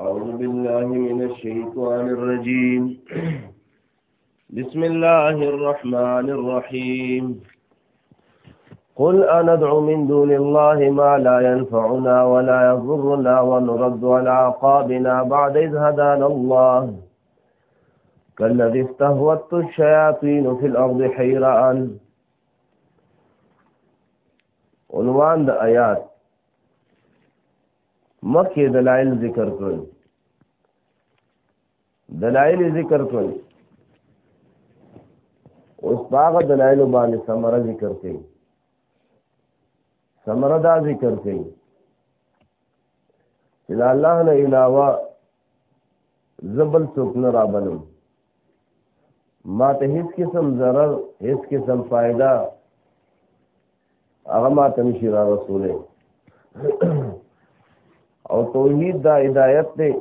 أعوذ بالله من الشيطان الرجيم بسم الله الرحمن الرحيم قل أندعو من دون الله ما لا ينفعنا ولا يضرنا ونرد على عقابنا بعد إذ هدانا الله كالذي استهوت الشياطين في الأرض حيران عنوان الآيات مخکې دلایل ذکر کړل دلایل ذکر کړل اوس هغه دلایل باندې سمره ذکر کړي سمره دا ذکر کړي چې الله نه علاوه زبل څوک نه رابلم ما ته هیڅ قسم ضرر هیڅ قسم فائدہ هغه ما ته نشي را رسولې او توحید دا هدایت دی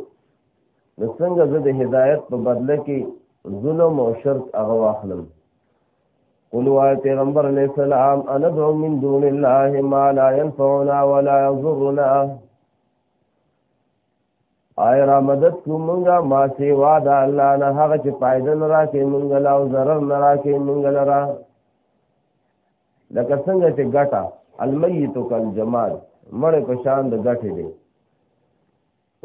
نو څنګه زه د هدایت په بدله کې ظلم او شرک هغه واخلم قلو آئے پیغمبر علیہ السلام اندعو من دون اللہ ما لا ينفعنا ولا يضرنا آئے را مدد کو منگا ما سیوا دا اللہ نا حق چی پایدن را کے منگلا و ضرر نرا کے منگلا را لکه څنګه چې ګټه المیت کل جمال مړ په شان د ګټه دی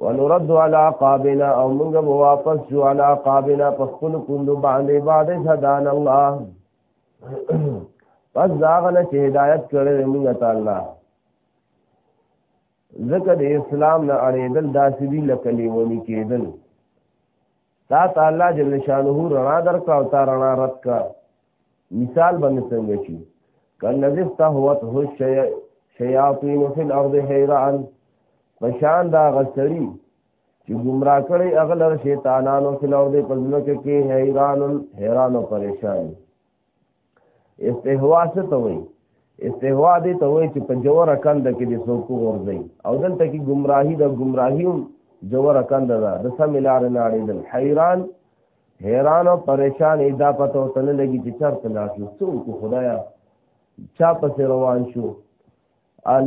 ونرد على قابنا او موږ به واپس شو على قابنا په خپل کوندو باندې باندې صدان الله پس داغنه چې هدایت کړې موږ تعالی ځکه د اسلام نه اړېدل داسې دي لکه لیونی کېدل تا ته الله جل شانه رڼا درکړه او تا رڼا رد کړه مثال باندې څنګه شي کله چې تهوت هو شي شیاطین فی الارض حیران پشان دا غسری چې گمراه کړي اغلر شیطانانو فی الارض پزلکه کې حیران حیران او پریشان استهوا څه ته وایي استهوا دې ته وایي چې په جوړه کند کې دې څوک ورځي او دلته کې گمراهي د گمراهي هم جوړه کند ده د سم لار نه اړېدل حیران حیران او پریشان ادا پته او تل لګي چې چرته لاړ شو څوک خدایا چا پسې روان شو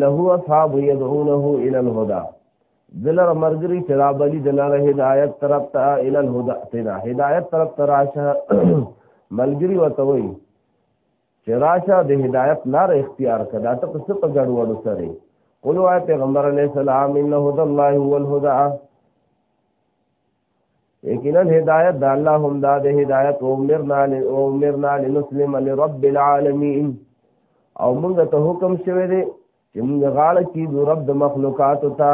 له اصحاب يدعونه الى الهدى دلر مرګري چې را بلی د لاره هدایت طرف ته الى الهدى تینا هدایت طرف ته راشه ملګری وته وي چې راشه د هدایت لار اختیار کړه ته څه په ګډ وډو سره قولوا پیغمبر علیہ السلام ان هدى الله هو الهدى یقینا هدایت د الله هم دا د هدایت او مرنا او مرنا لنسلم لرب العالمین او موږ ته حکم شوی دی چې موږ غاړه کې د رب د مخلوقات ته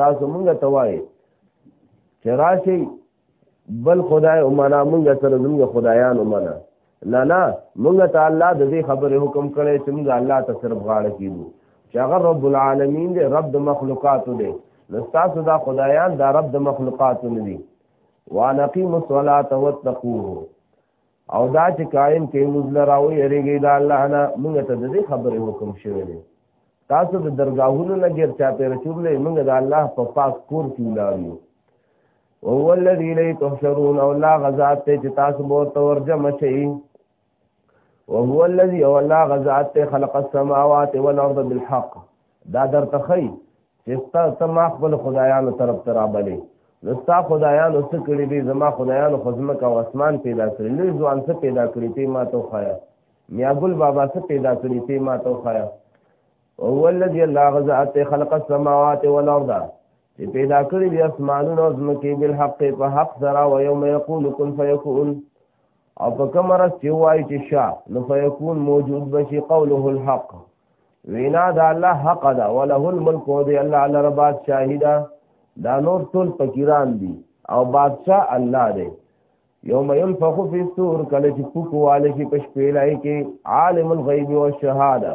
تاسو موږ ته وایي چې راشي بل خدای او معنا موږ سره زموږ خدایان او معنا نه نه مونږ ته الله د دې خبره حکم کړي چې مونږ الله ته صرف غاړه کیږو چې هغه رب العالمین دی رب د مخلوقات دی نستاسو دا خدایان دا رب د مخلوقات نه دي وانقیم الصلاة واتقوه او دا چې قائم کې مزل راو یریږي دا الله نه مونږ ته د دې خبره حکم شوی دی تاسو د درگاهونو نه غیر چا پیرچولې مونږ د الله په پاک کور کې لاړو وهو الذي الیه تحشرون او الله غزاد ته چې تاسو به ورته ورجمع شئ وهو الذي او الله غزاد ته خلق السماوات والارض بالحق دا در تخی چې ستا سما خپل خدایانو طرف ته رابلې نو ستا خدایانو څه کړي دي زما خدایانو خدمت او اسمان پیدا کړی لوی ځوان څه پیدا کړی ته ما ته خایا میا ګل بابا څه پیدا کړی ته ما ته خایا او الذي الله غزاد ته خلق السماوات والارض چې پیدا کړی دی اسمانونه او ځمکې بل حق په حق سره او یوم یقول کن فیکون او په کوم راز چې وایي چې شا نو فیکون موجود بشي قوله الحق وینا د الله حق ده وله الملک او دی الله علی ربات شاهدا دا نور ټول فقیران دي او بادشاہ الله دی یوم ينفخ فی الصور کله چې فوکواله کې پښپېلای کې عالم الغیب والشهاده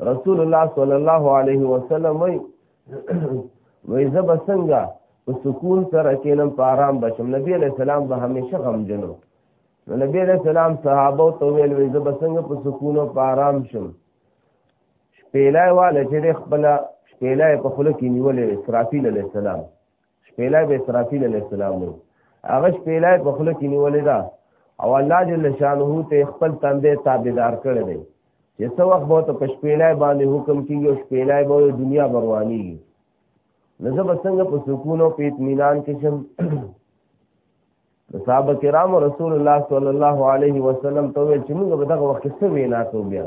رسول الله صلی الله علیه وسلم وی وی زب څنګه په سکون سره کینم په آرام بشم نبی علیہ السلام به همیشه غم جنو نو نبی علیہ السلام صحابه ته ویل وی زب څنګه په سکون او په آرام شم شپېلای واله چې خپل شپېلای په خله کې نیولې اسرافیل علیہ السلام شپېلای به اسرافیل علیه السلام وو هغه شپېلای په خوله کې نیولې ده او الله جل شانه ته خپل تندې تابعدار کړی دی چې څو وخت به ته په شپېلای باندې حکم کېږي او شپېلای به دنیا برواني نو زه به څنګه په سکون او په اطمینان کې شم صحابه کرام رسول الله صلی الله علیه وسلم ته ویل چې موږ به دغه وخت څه وینا کوو بیا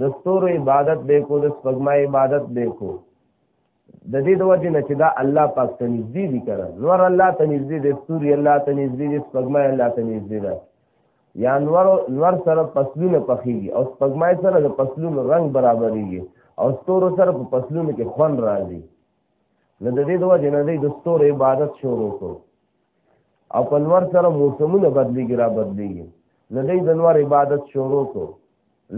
د ستورو عبادت به کو د سپګما عبادت به کو د دې د وجه نه چې دا الله پاک ته نږدې دي کړه نور الله ته نږدې دي ستوري الله ته نږدې دي سپګما الله ته نږدې ده یا نور نور سره پسلونه پخېږي او سپګما سره د پسلونو رنگ برابرېږي او ستورو سره په پسلونو کې خوند راځي نو د دې د وجه نه د ستورو عبادت شروع کړو او په نور سره موسمونه بدلیږي را بدلیږي نو دې د نور عبادت شروع کو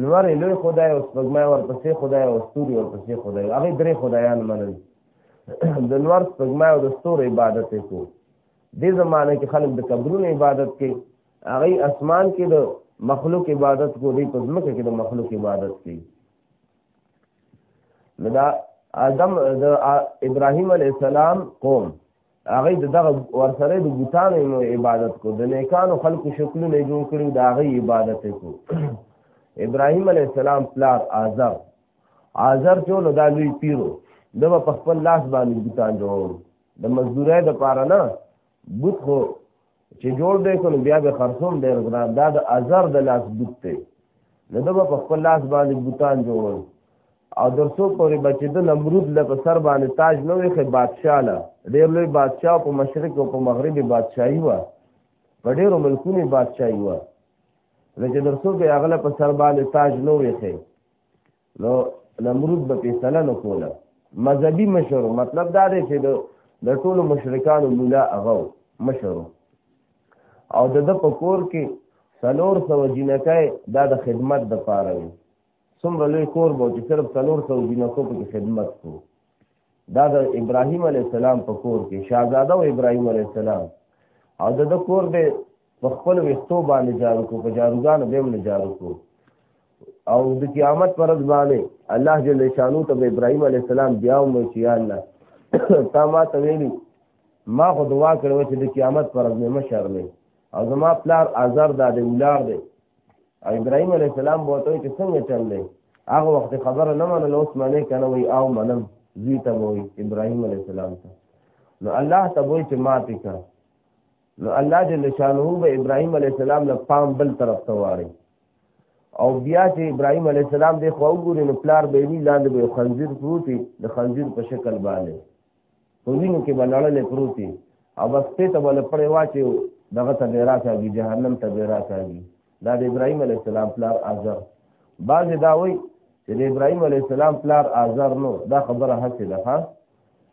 نور لوی خدای او سپګمای ورپسې خدای او ستوري ورپسې خدای هغه درې خدایان منل د نور سپګمای او د ستور عبادت کو دې زمانه کې خلک د قبرونو عبادت کوي هغه اسمان کې د مخلوق عبادت کو دې په ځمکه کې د مخلوق عبادت کوي نو دا آدم د ابراهيم عليه السلام قوم هغه د دغه ورسره د بوتانو نو عبادت کو د نیکانو خلق شکلونه جوړ کړو د هغه عبادت کو ابراهیم علی السلام پلار آزر آزر چې نو دا لوی پیرو دغه په خپل لاس باندې بوتان جوړول د مزدورۍ د پاره نه بوت خو چې جوړ دی کنو بیا به خرصوم ډېر ګران دا د ازر د لاس بوت دی نو دا په خپل لاس باندې بوتان جوړول او درسو پورې بچې د نمرود له په سر باندې تاج نه وي خې بادشاہ له ډېر لوی بادشاہ په مشرق او په مغرب بادشاہي و په ډېرو ملکونو بادشاہي و لکه درسو به اغله په سر باندې تاج نه وي خې نو نمرود به فیصله نه کوله مذهبي مشر مطلب دا دی چې د ټولو مشرکانو مولا هغه مشر او د د په کور کې سلور سو جنکای دا د خدمت د پاره وي څومره لوی کور به چې صرف سلور سو جنکو په خدمت کو دا د ابراهیم علی السلام په کور کې شاهزاده او ابراهیم علی السلام او د د کور به په خپل وختو باندې جارو کو په جاروګانو به هم جارو کو او د قیامت پر ورځ باندې الله جل شانو ته ابراهيم عليه السلام بیا هم چې یا الله تا ما ته ویلي ما خو دعا کړو چې د قیامت پر ورځ مې مشر نه او زما پلار آزار دا دی ولار دی او ابراهيم عليه السلام بوته چې څنګه چل دی هغه وخت خبره نه منل اوس منې کنه وی او منم زوی ته وی ابراهيم عليه السلام ته نو الله ته وی چې ما پکړه نو الله جل شانه به ابراهيم عليه السلام له پام بل طرف ته واړي او بیا چې ابراهيم عليه السلام د خو وګوري نو پلار به وی لاندې به خنزیر پروتي د خنزیر په شکل باندې په وینو کې بلړلې پروتي او بس ته ته بل پړې واچي دغه ته به راځي جهنم ته به راځي دا د ابراهيم عليه السلام پلار ازر بعض دا وایي چې د ابراهيم عليه السلام پلار ازر نو دا خبره هڅه ده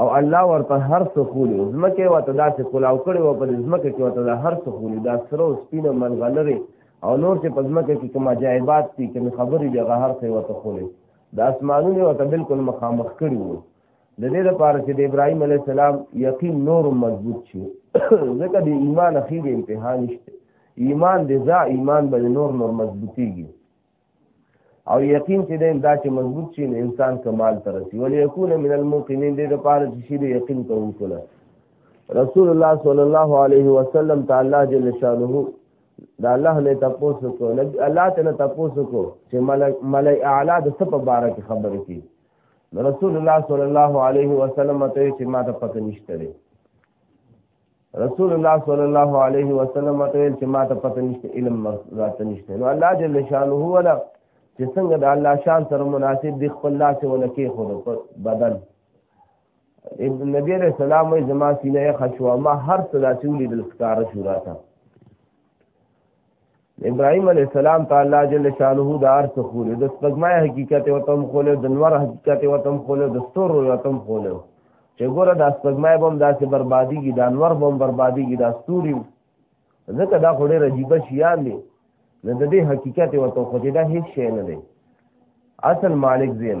او الله ورته هر څه خولي ځمکه ورته داسې کلاو کړي او په ځمکه کې ورته هر څه خولي دا سره او سپینه ملغلرې او نور چې په ځمکه کې کوم عجایبات دي کوم خبرې دي هغه هر څه ورته خولي د اسمانونو ورته بالکل مخامخ کړي وو د دې لپاره چې د ابراهیم علی السلام یقین نور مضبوط شي ځکه د ایمان اخیری امتحان شته ایمان د ځا ایمان به نور نور مضبوطیږي او یقین چې دین دا چې مضبوط شي نو انسان کمال ته رسي ولې یکون من الموقنین دې لپاره چې شي د یقین کوونکو نه رسول الله صلی الله علیه وسلم تعالی جل شانه دا الله نه تاسو کو نبی الله ته نه تاسو کو چې ملک ملای اعلی د سپ بار کې خبر کی رسول الله صلی الله علیه وسلم ته چې ما ته پته نشته رسول الله صلی الله علیه وسلم ته ویل چې ما ته پته نشته علم راته نشته نو الله جل شانه ولا چې څنګه د الله شان سره مناسب دی خپل لاس ولا کې خو په بدن ابن نبی علیہ السلام وی زما سینه خشوا ما هر څه داسې ولیدل ښکاره شو راته ابراهيم عليه السلام ته الله جل شانه د ارث خول د سپګمای حقیقت او تم خول د نور حقیقت او تم خول د ستور او تم خول چې ګوره د سپګمای بم داسې بربادي کی د انور بم بربادي کی د ستوري ځکه دا خوري رجیب شیان دي نه د دې حقیقت او تو خو دې دا هیڅ شی نه دی اصل مالک زین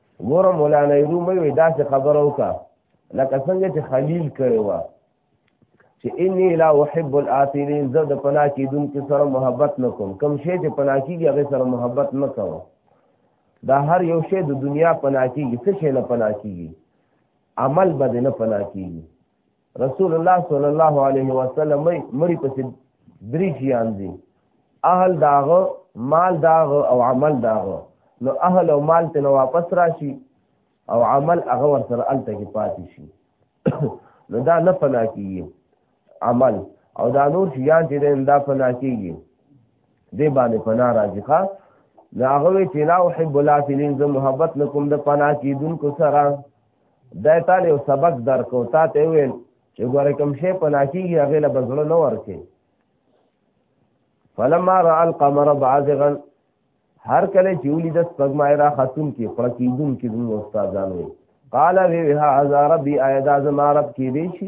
ګور مولانا رومي وي داسې خبرو کا لکه څنګه چې خلیل کړي وا چې انی لا احب الاتین زه د پنا کیدون کې سره محبت نه کوم کم شی چې پنا کیږي هغه سره محبت نه کوم دا هر یو شی د دنیا پنا کیږي څه شی نه پنا کیږي عمل بد نه پنا کیږي رسول الله صلی الله علیه وسلم مری پس درې شیان دي اهل داغه مال داغه او عمل داغه نو اهل او مال ته واپس راشي او عمل هغه ور سره الته کې پاتې شي نو دا نه فنا کیږي عمل او دا نور شیان چې دا فنا کیږي دې باندې فنا راځي ښا دا هغه چې لا احب الافلین زه محبت لکم د پنا کیدونکو سره دا تعال یو سبق درکو تا ته ویل چې ګوره کوم شی په ناکیږي هغه له بزړه نه ورکې فلما را القمر بعضغا هر کله چې ولید د سپګمای را خاتون کې پړکیدون کې زموږ استادان وي قال وی هذا ربي ايدا زما رب کې دی شي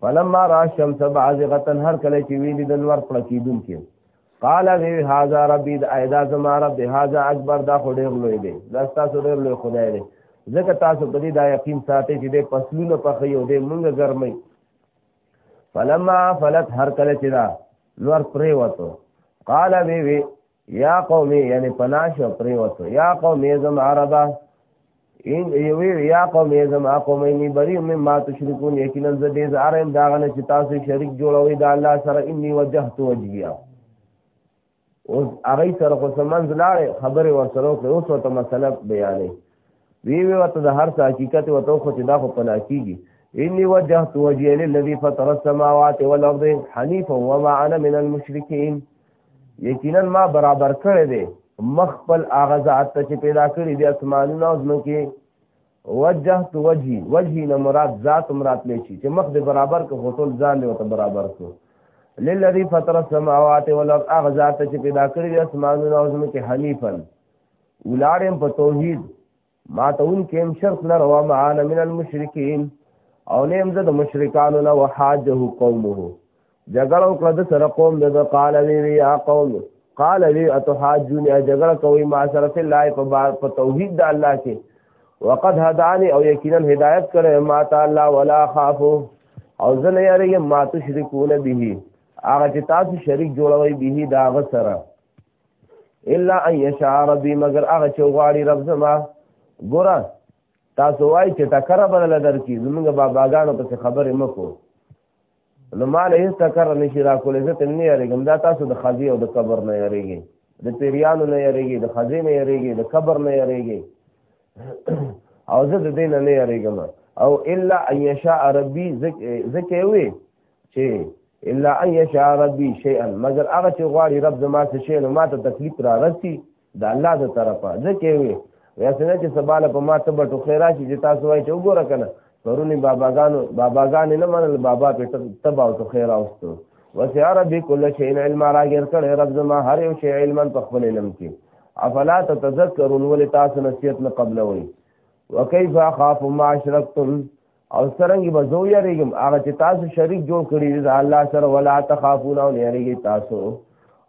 فلما را الشمس بازغه هر کله چې ویلی د نور پړه کیدون کې قال وی هاذا ربی د ایدا زما رب دی هاذا اکبر دا خو ډیر لوی دی دا تاسو ډیر لوی خدای دی ځکه تاسو په دې دا یقین ساتي چې د فصلونو په خیو د مونږ ګرمي فلما فلت هر کله چې دا نور پرې وته قال وی وی یا قومي یعنی پناش او پریوتو یا قومي زم عربا ان یوی یا قومي زم اقومینی بری مم ما تشرکون یقینا ز دې زارم داغنه چې تاسو شریک جوړوي دا الله سره انی وجهت وجیا اوس هغه سره خو سمنځ لاړې خبره ورسره وکړه اوس ته مسله بیانې وی وی وته د هر څه حقیقت وته خو چې دا خو پنا کیږي انی وجهت وجهي للذي فطر السماوات والارض حنيفا وما انا من المشركين یقینا ما برابر کړی دی مخ خپل هغه ذات ته چې پیدا کړی دی اسمانونه او ځمکې وجهت وجهي وجهي نه مراد ذات مراد لې شي چې مخ دې برابر کو خطول ځان دې وته برابر کو للذي فطر السماوات والارض هغه ذات چې پیدا کړی دی اسمانونه او ځمکې حنیفا ولارم په توحید ماتون کې هم شرط نه روا معانا من المشرکین او نیم زه د مشرکانو نه وحاجه قومه جګړه وکړه د سره قوم د قال وی وی یا قوم قال وی اتحاجون جګړه کوي ما سره فی الله په بار په توحید د الله کې وقد هدانی او یقینا هدایت کړي ما تعالی ولا خاف او زه نه یریږم ما تشرکون به هغه چې تاسو شریک جوړوي به دا غسره الا ان یشاء ربی مگر هغه چې غواړي رب زما ګوره تاسو وای چې ټکر بدل درکې زمونږ باباګانو پسې خبرې مکو نو مال هیڅ ټکر نشي را کولې زه تم نه یریږم دا تاسو د خزي او د قبر نه یریږي د پیریانو نه یریږي د خزي نه یریږي د قبر نه یریږي او زه د دین نه یریږم او الا ان یشاء ربی زکه وی چې الا ان یشاء ربی شیئا مگر هغه چې غواړي رب زما څه شی نو ما ته تکلیف را رسی د الله د طرفه ځکه وي ویسنه چې سباله په ما ته به ټوخی راشي چې تاسو وایي چې وګوره کنه پرونی باباګانو باباګانې نه منل بابا په تبا او ټوخی راوستو وسع ربی کل شیء علم راګر کړي رب زما هر یو شی علما په خپل علم کې افلا تتذکرون ولتاسو نصیحت نه قبلوي وکيف اخاف ما اشركتم او سرنګ به زو یریګم هغه چې تاسو شریک جوړ کړی دی الله سره ولا تخافون او یریګی تاسو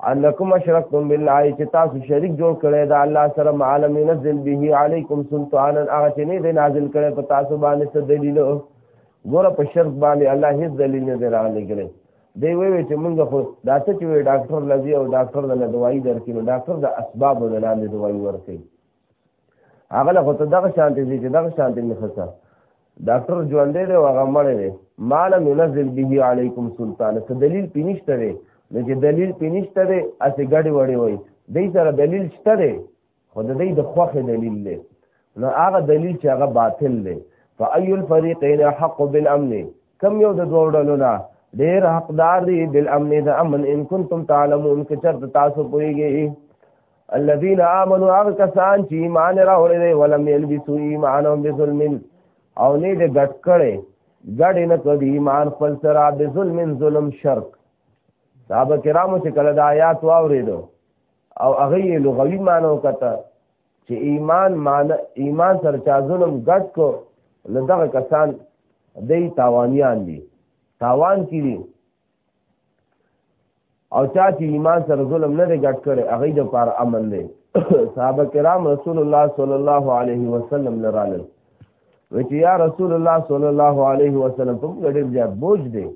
انکم اشرکتم بالله چې تاسو شریک جوړ کړی دا الله سره معلم نزل به علیکم سلطانا هغه چې نه دی نازل کړی په تاسو باندې څه دلیل ګوره په شرک باندې الله هیڅ دلیل نه دی راغلی دی وی وی چې موږ خو دا څه چې ډاکټر لذي او ډاکټر د دوايي درکې نو ډاکټر د اسباب د لاندې دوايي ورکړي هغه له خدای دغه شانتي چې دغه شانتي نه خسه ډاکټر ژوندې دی هغه مړ دی مال منزل به علیکم سلطان څه دلیل پینشته دی نو چې دلیل پینشته دی اسې ګډي وړي وای دې سره دلیل شته دی خو د دې د خوخه دلیل دی نو هغه دلیل چې هغه باطل دی فای الفریقین حق بالامن کم یو د دوه ډلو نه ډیر حقدار دی بالامن د امن ان کنتم تعلمون که چرته تاسو پوهیږئ الذين امنوا هغه کسان چې ایمان راوړی دی ولم يلبسوا ایمانهم بظلم او نه دې ګډ کړي ګډ نه کړي ایمان خپل سره بظلم ظلم شرک صحابه کرامو چې کله د آیات واوریدو او هغه لغوي معنی وکړه چې ایمان مان ایمان سره چا ظلم ګډ کو نو دغه کسان دی تاوانیان دي تاوان کړي او چا چې ایمان سره ظلم نه دی ګډ کړي هغه د پاره امن دی صحابه کرام رسول الله صلی الله علیه وسلم لرالل وچ یا رسول الله صلی الله علیه وسلم په ګډه بوج دی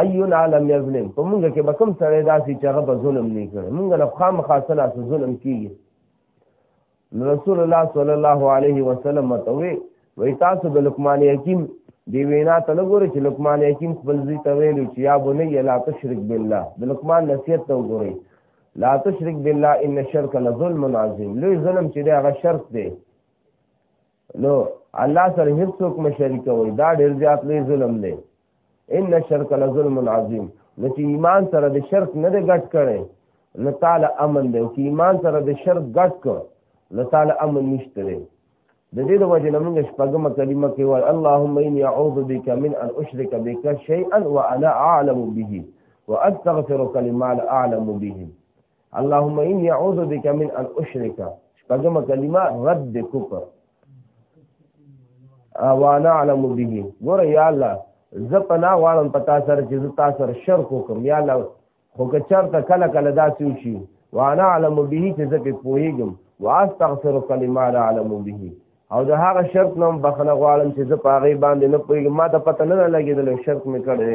اینا لم یظلم په موږ کې به کوم سړی داسې چې هغه به ظلم نه کړي موږ له خامخا سره ظلم کیږي رسول الله صلی الله علیه وسلم متوي وی تاسو د لقمان حکیم دی وینا ته نه ګورئ چې لقمان حکیم خپل ځی ته ویلو چې یا بنی لا تشرک بالله د لقمان نصیحت ته وګورئ لا تشرک بالله ان الشرک لظلم عظیم لوی ظلم چې دی هغه شرک دی نو الله سره هیڅ څوک مشرک وي دا ډیر زیات لوی ظلم دی ان الشرک لظلم عظیم نو چې ایمان سره د شرک نه دی ګډ کړي نو تعالی امن دی چې ایمان سره د شرک ګډ کړ نو تعالی امن نشته دی د دې د وجه موږ شپږم کلمه کې وای اللهم اني اعوذ بك من ان اشرك بك شيئا وانا اعلم به واستغفرك لما لا اعلم به اللهم اني اعوذ بك من ان اشرك شپږم کلمه رد کفر وانا علم به ګور یا الله زه پناه غواړم په تاسو سره چې زه تاسو سره شرک وکم یا الله خو که چرته کله کله داسې وشي وانا علم به چې زه په پوهیږم واستغفر کلمه لا علم به او د هغه شرک نوم بخنه غواړم چې زه په هغه باندې نه پوهیږم ما ته پته نه لګیدل شرک مې کړی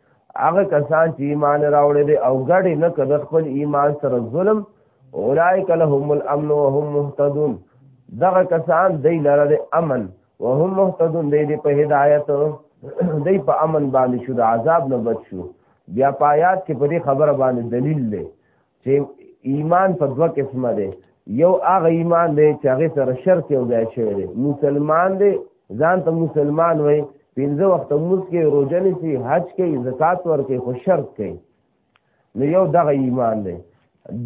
هغه کسان چې ایمان راوړل دي او ګډې نه کړ خپل ایمان سره ظلم اولایک لهم الامن وهم مهتدون دغه کسان دی لره د امن وهم مهتدون دی دی په هدایت دی په امن باندې شو د عذاب نه بچ شو بیا پایات کې په دې خبره باندې دلیل دی چې ایمان په دوه قسمه دی یو هغه ایمان دی چې هغه سره شرط یو ځای شوی دی مسلمان دی ځان ته مسلمان وای پنځه وخت موږ کې روزه نیسي حج کوي زکات ورکوي خو شرط کوي نو یو دغه ایمان دی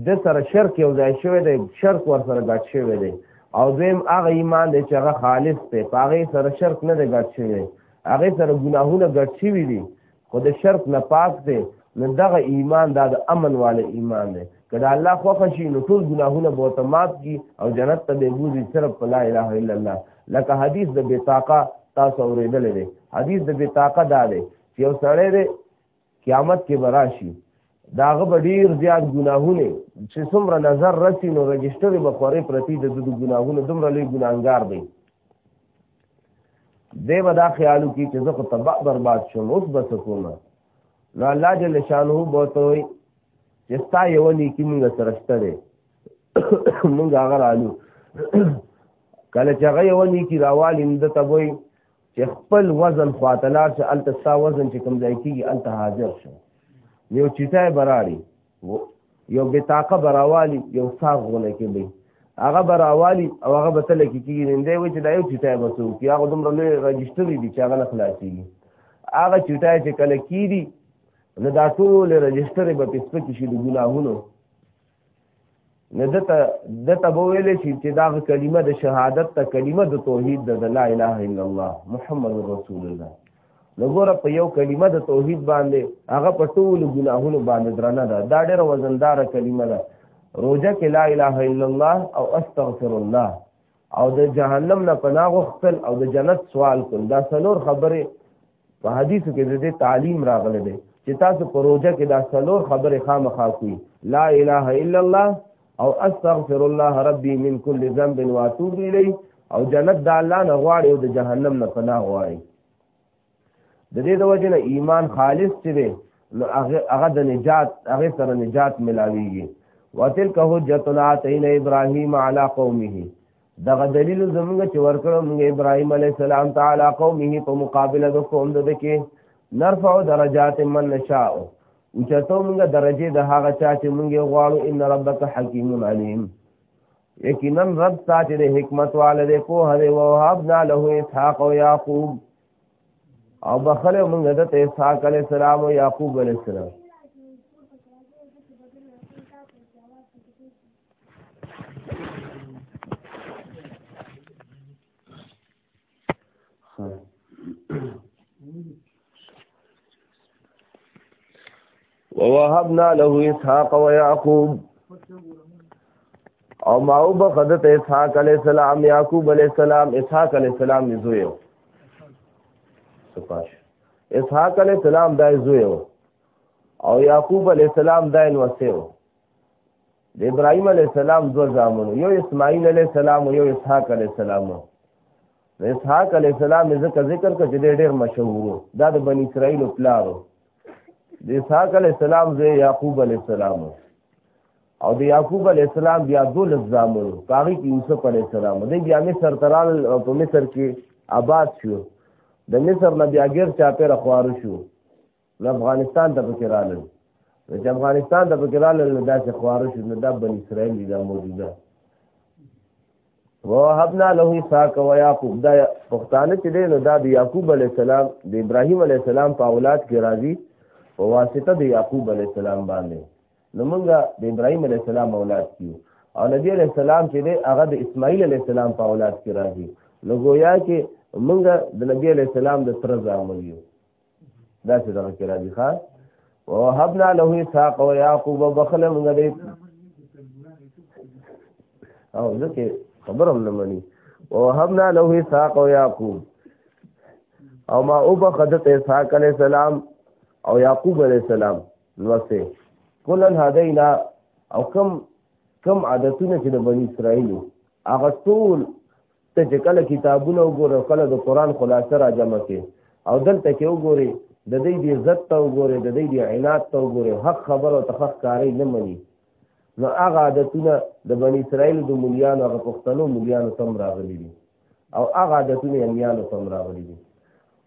د سره شرط یو ځای شوی دی شرط ور سره ګډ شوی دی او دویم هغه ایمان دی چې هغه خالص دی په هغه سره شرط نه دی ګډ شوی هغه سره ګناهونه ګډ شوی دي خو د شرط نه پاک دی نو دغه ایمان دا د امن والے ایمان دی که د الله خوښه شي نو ټول ګناهونه به ورته معاف کړي او جنت ته به بوځي صرف په لا اله الا الله لکه حدیث د بطاقه تاسو اورېدلی دی حدیث د بطاقه دا دی چې یو سړی دی قیامت کې به راشي دا غ ډیر زیات ګناهونه چې څومره نظر رسی نو رجستر به خوري پرتی د دې ګناهونو دومره لوی ګناهګار دی دی به دا خیالو کې چې زه خو تباہ برباد شوم اوس به څه کوم نو الله جل شانه به ته وي چې ستا یو نیکی مونږ سره شته دی مونږ هغه رالو کله چې هغه یو نیکی راوالیم د ته وي چې خپل وزن خواته لاړ شي هلته ستا وزن چې کوم ځای کېږي هلته حاضر شو یو چټای به راړي یو بطاقه به راوالي یو ساغ غونه کې به هغه به راوالي او هغه به تله کې کېږي نن دی وایي چې دا یو چټای به څوک یا هغه دومره لوی رجسټري دي چې هغه نه خلاصېږي هغه چټای چې کله کېږي نو دا ټول رجسټرې به پسپکې شي د ګناهونو نو دته دته بوویل شي چې دا کلمه د شهادت ته کلمه د توحید د لا اله الا الله محمد رسول الله لګوره په یو کلمه د توحید باندې هغه په ټول ګناهونو باندې درنه ده دا ډېره وزندار کلمه ده روزه کې لا اله الا الله او استغفر الله او د جهنم نه پناه غوښتل او د جنت سوال کول دا څلور خبرې په حدیثو کې د دې تعلیم راغلی دی چې تاسو په روزه کې دا څلور خبرې خامخا کوئ لا اله الا الله او استغفر الله ربي من كل ذنب واتوب اليه او جنت د الله نه غواړي او د جهنم نه پناه غواړي د دې د وجه نه ایمان خالص چې دی نو هغه د نجات هغه سره نجات ملاویږي وتلک حجتنا تین ابراهیم علی قومه دغه دلیل زمونږ چې ورکړو موږ ابراهیم علی السلام تعالی قومه په مقابله د قوم د کې نرفع درجات من نشاء او چتو موږ درجه د هغه چا چې موږ غواړو ان ربک حکیم علیم یقینا رب تا چې د حکمت والا دی په هره او حبنا له اسحاق او یاقوب او بخله موږ د اسحاق علی السلام او یاقوب علی السلام ووهبنا له اسحاق ويعقوب او ما او بخدت اسحاق علی السلام یعقوب علی السلام اسحاق علی السلام زوی و سپاش اسحاق علی السلام دای زوی و او یعقوب علی السلام دای نو سیو د ابراهيم عليه السلام دو زامن یو اسماعیل عليه السلام یو اسحاق عليه السلام د اسحاق عليه السلام ذکر ذکر کړ چې ډېر مشهور دا د بنی اسرائیل پلارو د اسحاق عليه السلام زوی یعقوب عليه السلام او د یعقوب علی السلام بیا دول زامن کاغی کې یوسف علی السلام د بیا مصر ترال په مصر کې آباد شو د مصر نه بیا غیر چا پر خوار شو نو افغانستان ته پکې رالل نو چې افغانستان ته پکې رالل نو داسې خواره شو نو دا بن اسرائیل دي دا موجوده وهبنا له اسحاق و یعقوب دا پښتانه چې دی نو دا د یعقوب علی السلام د ابراهیم علی السلام په اولاد کې راځي په واسطه د یعقوب علی السلام باندې نو موږ د ابراهیم علی السلام اولاد کیو او نبی علی السلام چې دی هغه د اسماعیل علی السلام په اولاد کې راځي نو گویا کې موږ د نبی علی السلام د تر زامن یو دا څه دغه کې راځي ښا وهبنا له اسحاق او يعقوب بخل موږ دې او ځکه خبرم نه مني وهبنا له اسحاق او يعقوب او ما او بخدت اسحاق عليه السلام او يعقوب عليه السلام نوسه کلن هدینا او کم کم عادتونه چې د بنی اسرائیل هغه ټول ته چې کله کتابونه وګوره کله د قران خلاصه را جمع کې او دلته کې وګوري د دې د عزت ته وګوره د دې د عنایت ته وګوره حق خبره او تخخ کاری نه مني نو هغه عادتونه د بنی اسرائیل د مليانو هغه پښتنو مليانو تم راغلي دي او هغه عادتونه یې مليانو تم راغلي دي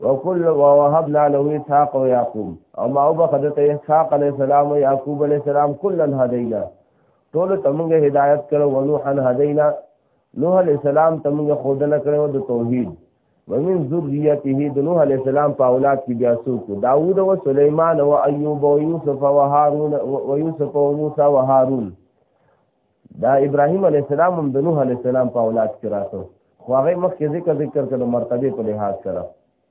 وکل ووهبنا له اسحاق او يعقوب او ما وبخدت اسحاق عليه السلام او يعقوب عليه السلام كلن هدينا ټول تمغه هدايت کړو ونوحا هدينا نوح علیہ السلام ته موږ خودنه کړو د توحید ومن ذریته د نوح علیہ السلام په اولاد کې بیا څوک داوود او سليمان او ایوب او یوسف او هارون او یوسف او موسی او هارون دا ابراهیم علیہ السلام هم د نوح علیہ السلام په اولاد کې راته خو هغه مخکې ذکر ذکر کړه مرتبه په لحاظ سره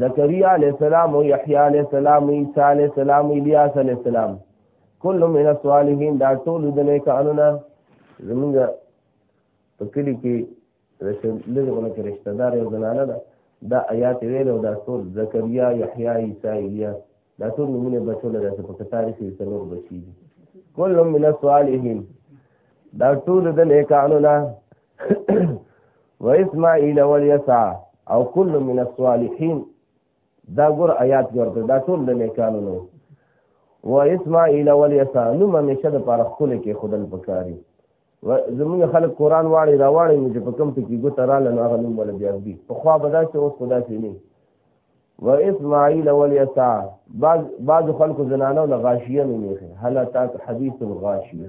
زکریا علیہ السلام و یحیی علیہ السلام و عیسی علیہ السلام و الیاس علیہ السلام کل من الصالحین دا ټول د نیکانو نه زمونږ په کلی کې رشد لږونه کې رشتہ دار یو زنانه ده دا آیات ویل او دا ټول زکریا یحیی عیسی الیاس دا ټول نمونه بچو لري چې په کتار کې څلور بچي دي کل من الصالحین دا ټول د نیکانو نه و اسماعیل و الیسع او کل من الصالحین دا ګور آیات ورته دا ټول د نیکانو نه و اسماعیل و الیسع نو مې شد پر خپل کې خدل پکاري زمونږ خلک قران واړي راواړي چې په کم ټکی ګوت را لنه هغه نوم ولا بیا دی په خوا بدا چې اوس خدا شي نه و اسماعیل ولیسع بعض بعض خلکو زنانه ول غاشیه نه میخه هل تا حدیث الغاشیه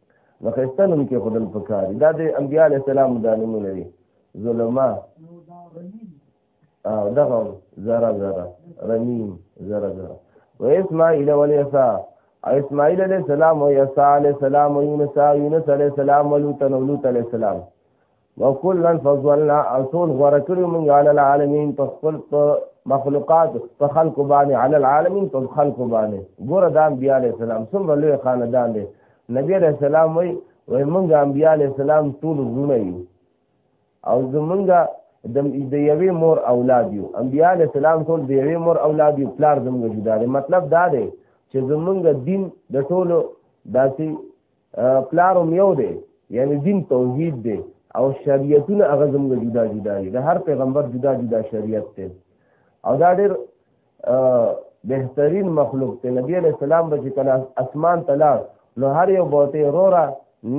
نو خسته نوم کې خدل پکار دا د انبیاء علی السلام د نومونه دي ظلما او دغه زرا زرا رمیم زرا زرا و اسماعیل و الیسا اسماعیل علیہ السلام و یسا علیہ السلام و یونس یونس علیہ السلام و لوط و لوط علیہ السلام وکلا فضلنا او ټول غوړه کړو موږ علی العالمین په خپل په مخلوقات په خلق باندې علی العالمین په خلق باندې ګور د انبیاء علی السلام څومره لوی خاندان دی نبی علی السلام وای وای موږ انبیاء علی السلام ټول زونه یو او زمونږ د یوې مور اولاد یو انبیاء علی السلام ټول د یوې مور اولاد یو پلار زمونږ جدا دی مطلب دا دی چې زمونږ دین د ټولو داسې پلار هم یو دی یعنی دین توحید دی او شریعتونه هغه زموږ جدا جدا دي د هر پیغمبر جدا جدا شریعت دی او دا ډېر بهترین مخلوق دی نبی علیہ السلام به چې کله اسمان ته لاړ نو هر یو بوته روره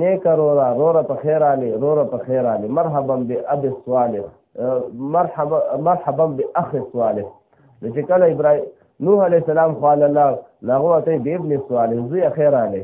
نیک روره روره په خیر علی روره په خیر علی مرحبا به اب صالح مرحبا مرحبا به اخ صالح نو چې کله ابراهیم نوح علیہ السلام خو الله نغوته به ابن صالح زی خیر علی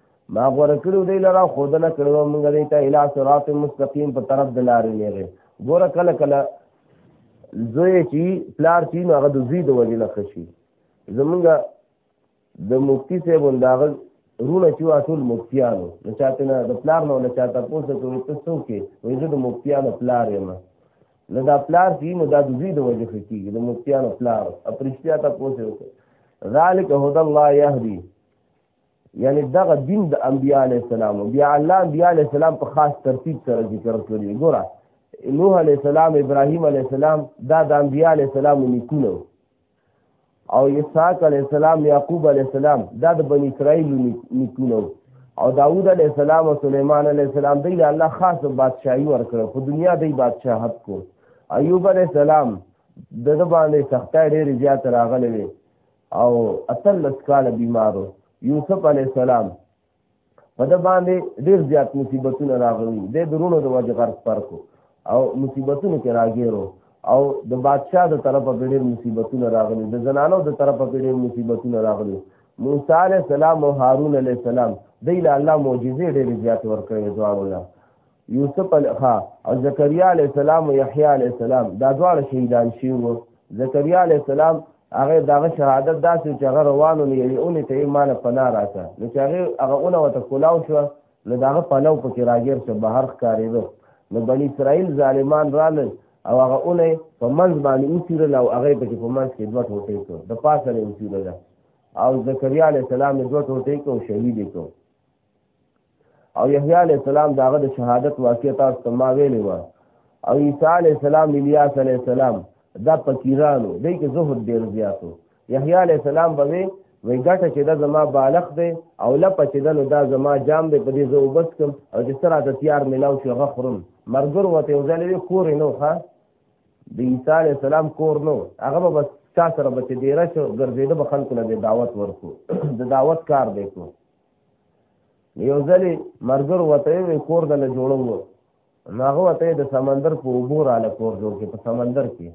ما غوړه کړو دی لرا خودنه کړو موږ دی ته اله صراط مستقیم په طرف د لارې نیغه ګوره کله کله زوی چې پلار چې نو هغه د زوی د وجې نه خشي زمونږ د مفتی صاحب انداغه رونه چې واسول مفتیانو نه چاته نه د پلار نه نه چاته پوسه کوي ته څوک یې وایي زه د مفتیانو پلار یم نه دا پلار چې نو دا د زوی د وجې خکېږي د مفتیانو پلار اپرشتیا ته پوسه وکړي ذالک هدى الله يهدي یعنی دغه دین د انبیاء علی السلام بیا الله انبیاء علی السلام په خاص ترتیب سره ذکر کړی ګوره نوح علی السلام ابراهیم علی السلام دا د انبیاء علی السلام نیکونه او اسحاق علی السلام یعقوب علی السلام دا د بنی اسرائیل نیکونه او داوود علی السلام او سليمان علی السلام دی الله خاص بادشاہي ورکړ په دنیا دی بادشاہت کو ایوب علی السلام د باندې سختای ډېر زیات راغلی وي او اتلس کال بیمارو یوسف علی السلام په د باندې ډیر زیات مصیبتونه راغلي د درونو د وجه غرق پرکو او مصیبتونو کې راګیرو او د بادشاہ د طرفه په ډیر مصیبتونه راغلي د زنانو د طرفه په ډیر مصیبتونه راغلي موسی علی السلام او هارون علی السلام دی له الله معجزې ډېرې زیات ورکړې ځوانو له یوسف الخا او زکریا علی السلام او یحیی علی السلام دا دواړه شهیدان شوو زکریا علی السلام هغه دغه شهادت داسې چې هغه روانو نه یوې اونې ته یې مال پنا راکړه نو چې هغه هغه اونه ورته کولاو شوه نو د هغه پلو پکې راګیر شو بهر ښکارېده نو بني اسرائیل ظالمان رالل او هغه اونه په منځ باندې اوسېدل او هغه پکې په منځ کې دوه ټوټې کړو د پاسه نه اوسېدل او زکریا علیه السلام یې دوه ټوټې کړو شهید یې کړو او یحیی علی السلام داغه د شهادت واقعي تاسو ته ما ویلې و او عیسی علی السلام الیاس علی السلام دا فقیرانو دای کې زهد ډیر زیاتو یحیی علی السلام به وی وی ګټه چې دا زما بالغ دی او لپ چې دا نو دا زما جام دی په دې زه وبس کوم او چې سره د تیار ملاو شي غخرم مرګر وته وزلې کور نو ښا د عیسی علی السلام کور نو هغه به بس چا سره به چې ډیره شو ګرځېده به خلکو له دعوت ورکو د دعوت کار دی کو یو ځلې مرګر وته وي کور دل جوړو ناغه وته د سمندر په اوبو را لکور جوړ کې په سمندر کې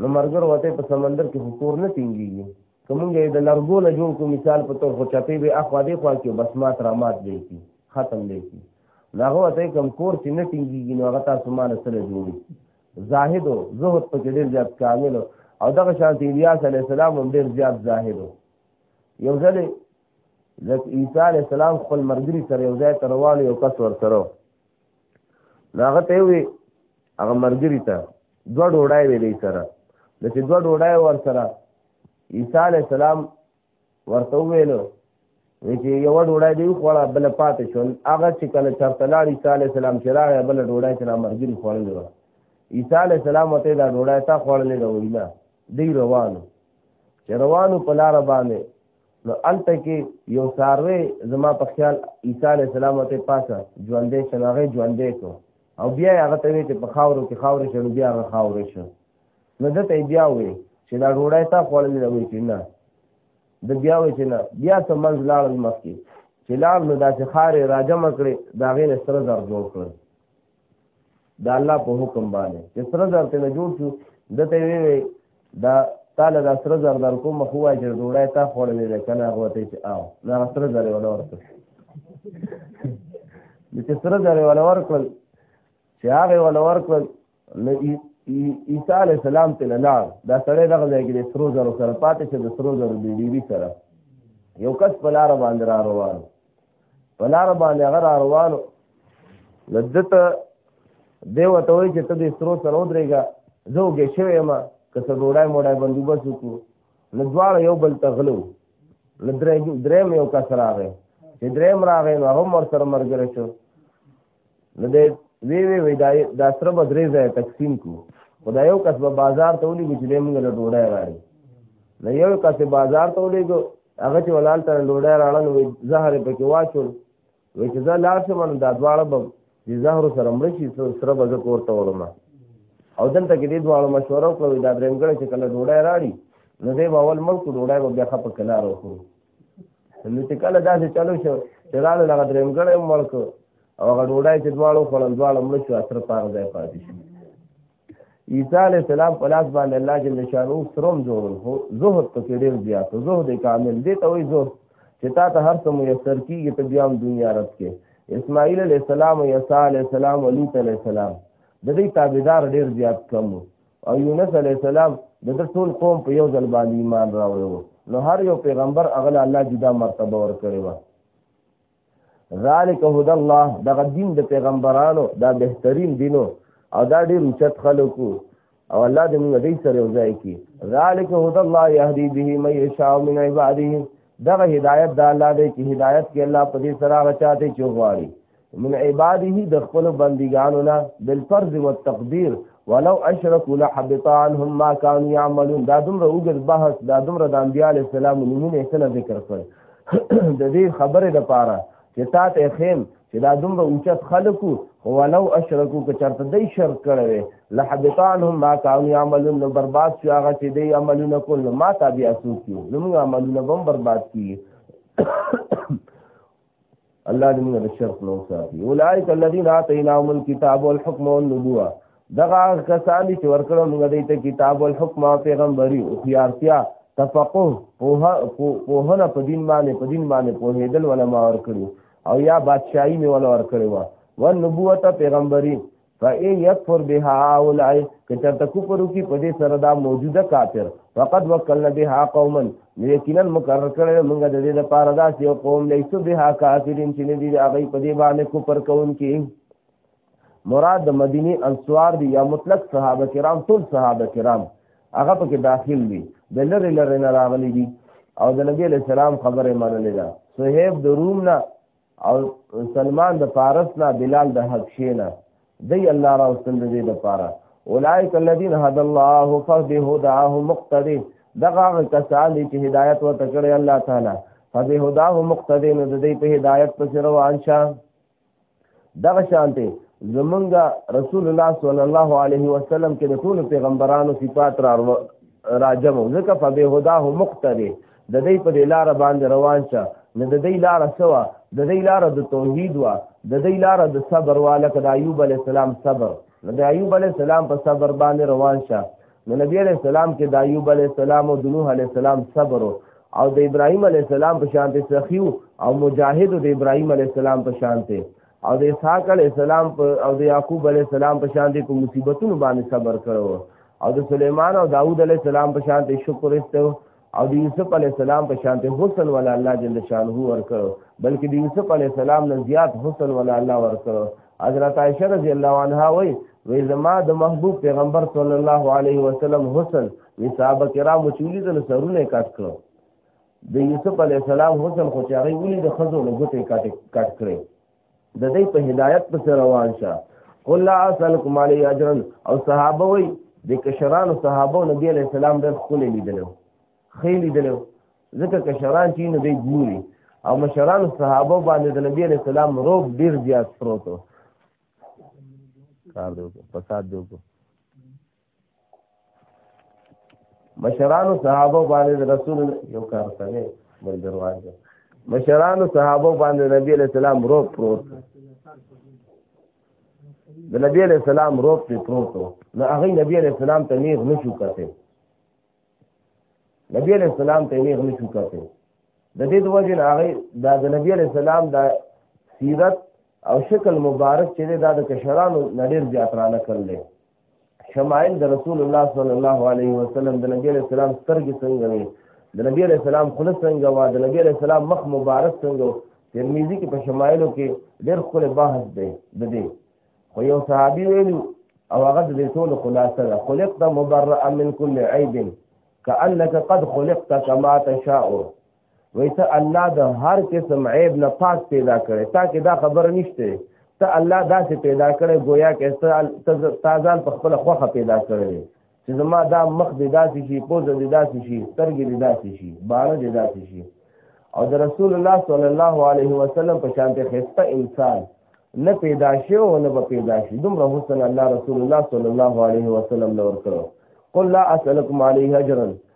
نو مرګر وته په سمندر کې کور نه تینګيږي کومګې د لرګو نه جوړ کو مثال په تور خو چپی به اخوا دی خوا کې بس مات را مات دی کی ختم دی کی ناغه وته کم کور چې نه تینګيږي نو هغه تاسو مال سره جوړي زاهد او زهد په کې ډېر زیات کامل او دغه شانتي الیاس علی السلام هم ډېر زیات زاهد یو ځل د عیسی علی السلام خپل مرګري سره یو ځای تروال یو کس ور سره ناغه ته وی هغه مرګري ته دوه ډوډۍ ویلې سره د چې دوه ډوډۍ ور سره عیسی علی السلام ورته ویلو چې یو ډوډۍ دی خوړه بل پاتې شو هغه چې کله چرته لاړ عیسی علی السلام چې راغی بل ډوډۍ چې مرګري خوړلې و عیسی علی السلام ته دا ډوډۍ تا خوړلې ده وینا دی روانو چې روانو په لار باندې نو الته کې یو ساروی زما په خیال عیسی علی السلام ته پاسه ژوندې شناغه ژوندې کو او بیا هغه ته وی چې په خاورو کې خاورې شنو بیا هغه خاورې شو نو دته بیا وی چې دا ډوړای تا خوړل نه وی چې نه د بیا وی چې نه بیا ته منځ لاړ مخکې چې لاړ نو داسې خارې راجمه کړې دا غینې سره زر جوړ کړل دا الله په حکم باندې چې سره زر ته جوړ شو دته وی وی دا تعالی دا سره زر در کوم خو وای چې ډوړای تا خوړلې ده کنه هغه ته چې آو دا سره زر ولا ورته چې سره زر ولا ورکل چې هغه ولا ورکل نو عیسی علی السلام ته نه دا سره دغه ځای کې سره زر سره پاتې چې د سره زر دی دی سره یو کس په لار باندې را روان په لار باندې هغه را روانو لدته دی وته وی چې ته دې سترو سره ودرېږه زه وږی شوی یم که څه ډوډۍ موډی بندوبست وکړو نو دواړه یو بل ته غلو نو دریم یو کس راغی چې دریم راغی نو هغه هم ورسره ملګری شو نو د وی وی وی دا سره به درې ځای تقسیم کو خدا یو کس به بازار ته ولېږو چې دی مونږ له ډوډۍ راړي نو یو کس بازار ته ولېږو هغه چې ولال ته ډوډۍ راړل وي زهر په کې واچول وي چې زه لار شم نو دا دواړه به د زهر سره مړ شي سره به زه کور ته ولم او دلته کې دې دواړو مشوره وکړه دا درېمګړی چې کله ډوډۍ راړي نو دی به اول ملک ډوډۍ به بیا خپه کلار وخورو نو چې کله داسې چلو شو چې راغله دغه درېمګړی هم مړ کړو او هغه ډوډۍ چې دواړه وخوړل دواړه مړه شو سره په هغه ځای پاتې شو عیسی علیه السلام په لاس باندې الله جل شانو سروم جوړ هو زهد پکې ډېر زیات زهد کامل دی ته وایي زهد چې تا ته هر څه میسر کېږي ته بیا هم دنیا رد کې اسماعیل علیه السلام او عیسی علیه السلام او لوط علیه السلام د دې تابعدار ډېر زیات کم وو او یونس علی السلام د ټول قوم په یو ځل باندې ایمان راوړی وو نو هر یو پیغمبر اغل الله جدا مرتبه ور کړی و ذالک هدى الله دغه دین د پیغمبرانو دا بهترین دینو او دا ډیر اوچت خلکو او الله دې موږ دې سره وځای کی ذالک هدى الله يهدي به من يشاء من عباده دغه هدایت د الله دې چې هدایت کې الله په دې سره راچاته چوغواړي من عباده د خپل بندګانو نه بل فرض او تقدیر ولو اشرکوا لحبط عنهم ما كانوا يعملون دا دومره وګر بحث دا دومره د انبیاء علی السلام نمونه سره ذکر کړ د دې خبره د پاره چې تا ته خیم چې دا دومره اوچت خلکو ولو اشرکو که چرته دی شرک کړی وي لحبط عنهم ما كانوا يعملون نو برباد شو هغه چې دی عملونه کول ما تابع اسوک یو زموږ عملونه به برباد کیږي الله دې موږ د شرک نو ساتي اولئک الذین آتیناهم الکتاب والحکم والنبوه دغه کسان چې ورکړو موږ دې ته کتاب او حکم او پیغمبري او خيارتیا تفقه په هنه په دین باندې په دین باندې په هیدل علماء ورکړو او یا بادشاہي می ولا ورکړو و نبوت پیغمبري فَإِن يَكْفُرْ بِهَا هَؤُلَاءِ که چېرته کفر وکړي په دې سره دا موجوده کافر فقد وکلنا بها قوما نو یقینا مقرر کړل موږ د دې لپاره داسې یو قوم لیسو بها کافرین چې نه دي هغه په دې باندې کفر کوونکي مراد د مدینه انصار دي یا مطلق صحابه کرام ټول صحابه کرام هغه پکې داخل دي د لری لری نه راغلي دي او د نبی له سلام خبره منلې ده صہیب د روم نه او سلمان د فارس نه بلال د حبشې نه دی الله راوستل د دې لپاره اولئک الذین هدى الله فبهداه مقتدی دغه کسان دي چې هدایت ورته کړی الله تعالی فبهداه مقتدی نو د دې په هدایت پسې روان شه دغه شانته زمونږ رسول الله صلی الله علیه وسلم کې د ټول پیغمبرانو صفات را راجمو ځکه فبهداه مقتدی د دې په دې لار باندې روان شه نه د دې لار سوا د دې لار د توحید وا د دې لار د صبر والا کدا ایوب علی السلام صبر نو د ایوب علی السلام په صبر باندې روان شه نو نبی علی السلام کې د ایوب علی السلام او د نوح علی السلام صبر او د ابراهیم علی السلام په شان ته سخیو او مجاهد د ابراهیم علی السلام په شان ته او د اسحاق علی السلام او د یعقوب علی السلام په شان ته په مصیبتونو باندې صبر کړو او د سليمان او داوود علی السلام په شان ته شکر استو او د یوسف علی السلام په شان ته حسن ولا الله جل شانه ورکړو بلکې د یوسف علی السلام نه زیات حسن ولا الله ورکړو حضرت عائشه رضی الله عنها وای وې زما د محبوب پیغمبر صلی الله علیه وسلم حسن وی صحابه کرام چولی د سرونه کټ کړو د یوسف علی السلام حسن خو چاغي ولې د خزو لګته کټ کټ کړو د دې په هدایت پس روان شه قل لا اسالکم علی اجرا او صحابه وی د کشران صحابه نبی علیہ السلام د خپل لیدلو خې لیدلو ځکه کشران چې نو دی ګوري او مشران صحابه باندې د نبی علیہ السلام روب ډیر زیات پروتو کار دی فساد دی مشرانو صحابه باندې رسول یو کار کوي بل دروازه مشرانو صحابه باندې نبی علیہ السلام روپ پروت د نبی علیہ السلام روپ په پروت نو هغه نبی علیہ السلام ته نیغ نشو کته نبی علیہ السلام ته نیغ نشو کته د دې د وجه هغه د نبی علیہ السلام د سیرت او شکل مبارک چې دا د کشرانو نړیر زیات را نکړل شمائل د رسول الله صلی الله علیه وسلم د نبی علیہ السلام سترګې څنګه وي د نبی علیہ السلام خله څنګه وا د نبی علیہ السلام مخ مبارک څنګه ترمذی کې په شمائلو کې ډېر خپل بحث دی د دې خو یو صحابي ویلو او هغه د دې ټول خلاصه ده خلقت مبرئ من كل عیب كانك قد خلقت كما تشاء وای ته الله د هر قسم عیب نه پاک پیدا کړي تا کې دا خبره نشته ته الله داسې پیدا کړي گویا کې تازان په خپل خوخه پیدا کړي چې زما دا مخ دې داسې شي پوزه دې داسې شي سترګې دې داسې شي باړه دې داسې شي او د رسول الله صلی الله علیه وسلم په شان ته خسته انسان نه پیدا شي او نه به پیدا شي دومره حسن الله رسول الله صلی الله علیه وسلم لور کړو قل لا اسلکم علیه اجرا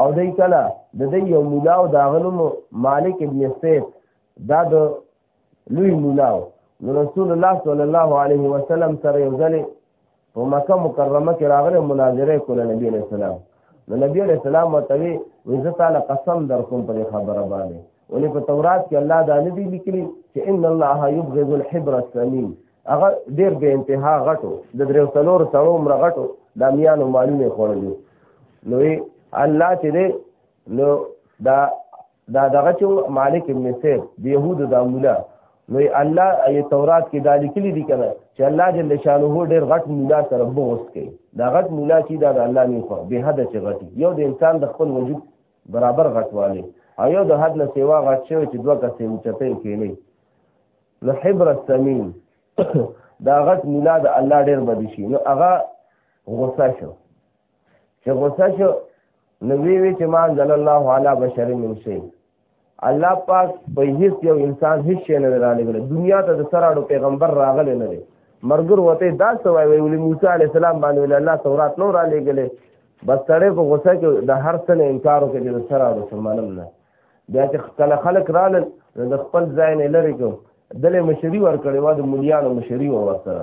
او دای کله د دې یو مولا او دا غنم مالک ابن سیف دا د لوی مولا نو رسول الله صلی الله علیه وسلم سره یو ځل په مکه مکرمه کې راغله مناظره کوله نبی علیہ السلام نو نبی علیہ السلام ورته وی زه تعالی قسم در کوم پر خبره باندې ولې په تورات کې الله دا نه دی لیکلی چې ان الله یبغض الحبر السمین هغه ډیر به انتها غټو د درو سلور سړو عمر غټو د میانو مالونه خوړلو نو الله چې دې نو دا دا دغه چې مالک ابن سیف د يهودو د مولا نو الله ای تورات کې دا لیکلي دي کنه چې الله جل شانه ډېر غټ مولا سره بغوس کوي دا غټ مولا چې دا د الله نه خو به حد چې غټ یو د انسان د خپل وجود برابر غټواله او یو د حد نه سیوا غټ شوی چې دوه کسې اوچته کېلې نو حبر السمین دا غټ مولا د الله ډیر بدی شي نو هغه غوسه شو چې غوسه شو نو وی وی چې ما انزل الله علی بشر من شي الله پاک په هیڅ یو انسان هیڅ شی نه راغلی دنیا ته د سراړو پیغمبر راغلی نه دی مرګر وته دا سوای وی ولې موسی علی السلام باندې الله تورات نو را لېګلې بس سړی په غوسه کې د هر څه نه انکار وکړي د سراړو سمانم نه بیا چې کله خلک رالل نو د خپل ځای نه لرې کړو دلې مشري ورکړې وه د ملیانو مشري وه ورسره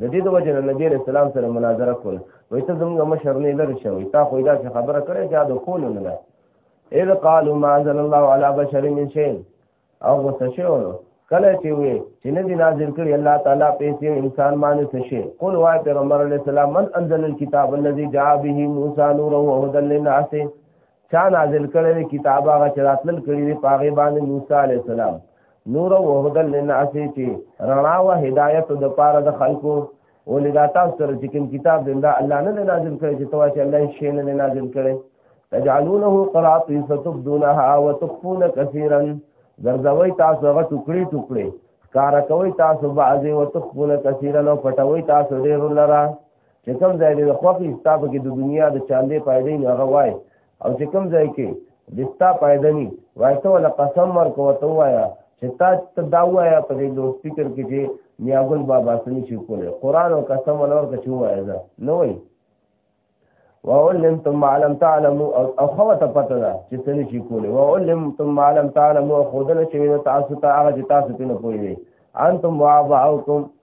د دې د وجې نه نبی علیه السلام سره مناظره کوله وایي ته زموږ مشر نه لرې شه وایي تا خو یې داسې خبره کړې چې د کولو نه ده اذ قالوا ما انزل الله على بشر من شيء او غوسه شوی کله چې وي چې نه دي نازل کړي الله تعالی پیسې انسان باندې څه شي قل وای پیغمبر علی السلام من انزل الكتاب الذي جاء به موسی نور او هدى للناس چا نازل کړي کتاب هغه چې راتل کړي دی پاغه باندې موسی علی السلام نور او هدى للناس چې رڼا او هدایت د پاره د خلکو ولې دا تاسو سره چې کوم کتاب دی دا الله نه نازل کړی چې توا چې الله شي نه نازل کړی تجعلونه قراطیس تبدونها وتخفون كثيرا ګرځوي تاسو هغه ټوکړي ټوکړي کار کوي تاسو بعضي وتخفون كثيرا او پټوي تاسو ډېر لرا چې کوم ځای دی خوخي ستاسو کې د دنیا د چاندې پایدې نه غواړي او چې کوم ځای کې دستا پایده ني وای ته ولا قسم ورکو ته وایا چې تا ته دا وایا په دې لو سپیکر کې چې نیاګل بابا سني شي کوله قران او قسم ولور ته چو وایا دا نو وای وعلمتم ما لم تعلموا او خوته پته ده چې سني شي کوله وعلمتم ما لم تعلموا خودل چې تاسو ته هغه چې تاسو ته نه پوي انتم وابعوکم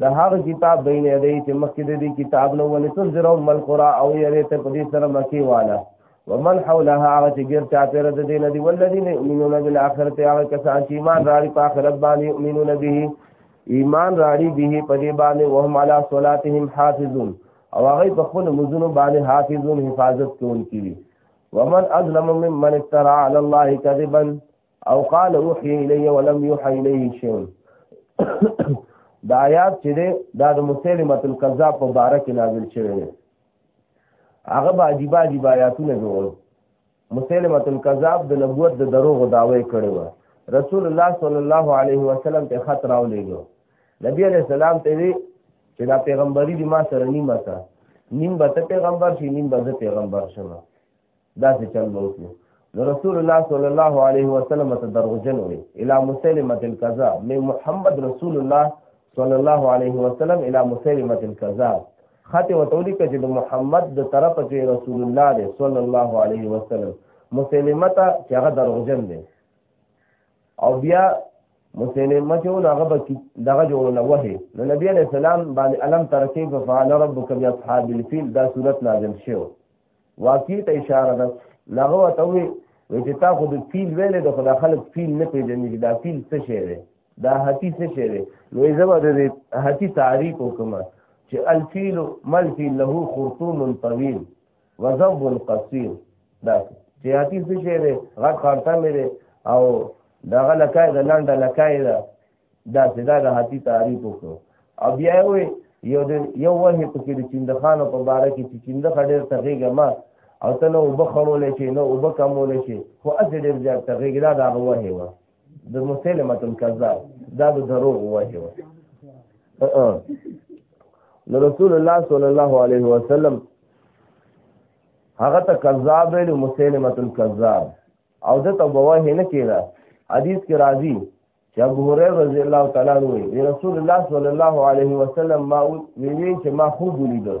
د هغه کتاب بین دی چې مخکې د دې کتاب نو ولې تر زرو مل قرا او یې ته په دې سره مکی والا ومن حولها هغه چې ګر چا پیر د دین دی ولذین یؤمنون بالآخرته هغه کسان چې ایمان راړي په آخرت باندې یؤمنون به ایمان راړي به په دې باندې وهم علی صلاتهم حافظون او هغه په خپل مزونو باندې حافظون حفاظت کوونکي ومن ازلم ممن افترا علی الله کذبا او قال اوحي الي ولم يوحى اليه شيء دا آیات چې ده دا د مسلمه الکذاب په باره کې نازل شوی دی هغه به عجیب عجیب آیاتونه جوړ مسلمه الکذاب د نبوت د دروغ داوی کړی و رسول الله صلی الله علیه وسلم ته خط راولېږو نبی علیہ السلام ته وی چې دا پیغمبري دی ما سره نیمه تا نیم به ته پیغمبر شي نیم به زه پیغمبر شم دا څه چل به وکړو نو رسول الله صلی الله علیه وسلم ته دروغجن وي الی مسلمه الکذا من محمد رسول الله صلی الله علیه وسلم الی مسلمه الکذا خاطه وتولی کچ د محمد د طرف چې رسول الله دی صلی الله علیه وسلم مسلمه ته چې هغه دروغجن دی او بیا مسلمه چې هغه به دغه جوړ نه وه نو نبی علیہ السلام باندې علم ترکیب فعل ربک بیاصحاب الفیل دا صورت نازل شوه واقعي ته اشاره ده نغه وته وي چې تا خو د فیل ویلې د خدا خلک فیل نه پیژني چې دا فیل څه شی دی دا هتی څه شی دی نو یې زما د هتی تعریف وکم چې الفیل مل فیل له خرطوم طویل وزب قصیر دا چې هتی څه شی دی غټ خارته مې دی او دغه لکای د لنډه لکای ده دا سدا د هاتی تعریف وکړو او بیا وی یو د یو وه په کې د چیندخانو په باره کې چې چیند خډیر تغیګه ما او ته نو وبخړول شي نو وبکمول شي خو اس ډیر زیات تغیګه دا دا وه و د مسلمه الکذاب دا د دروغ وه و نو رسول الله صلی الله علیه وسلم هغه ته کذاب ویل مسلمه الکذاب او د ته بوه نه کیرا حدیث کې راځي چې ابو هريره رضی الله تعالی عنہ وی رسول الله صلی الله علیه وسلم ما وی وی چې ما خوب ولیدو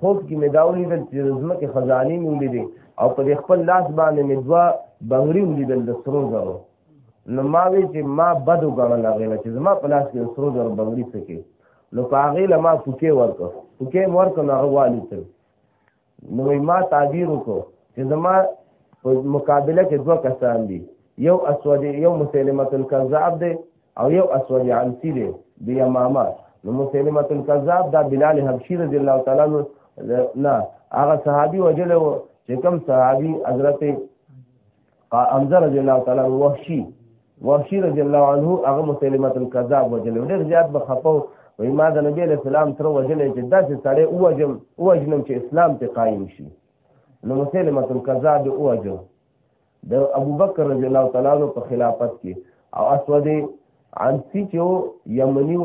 خوب کې مې دا ولیدل چې زما کې خزاني مې ولیدې او پر خپل لاس باندې مې دوا بنگړي ولیدل د سرو زرو نو ما وی چې ما بدو غړل غل چې زما په لاس کې سرو زرو بنگړي سکے نو پاغې لما پوکې ورکو پوکې ورکو نه غوالي تل نو ما تعبیر وکړو چې زما په مقابله کې دوه کسان دي یو اسود یو مسلمه الکذاب دی او یو اسود عنسی دی د یمامه نو مسلمه الکذاب دا بلال حبشی رضی الله تعالی عنہ نه هغه صحابي وجل چې کوم صحابي حضرت حمزه رضی الله تعالی عنہ وحشی وحشی رضی الله عنه هغه مسلمه الکذاب وجل ډیر زیات بخپو وای ما د نبی له سلام تر وجل چې داسې سړی اوجم اوجنم چې اسلام ته قائم شي نو مسلمه الکذاب اوجو د ابوبکر رضی الله تعالی عنہ په خلافت کې او اسود عنسی چې یمنی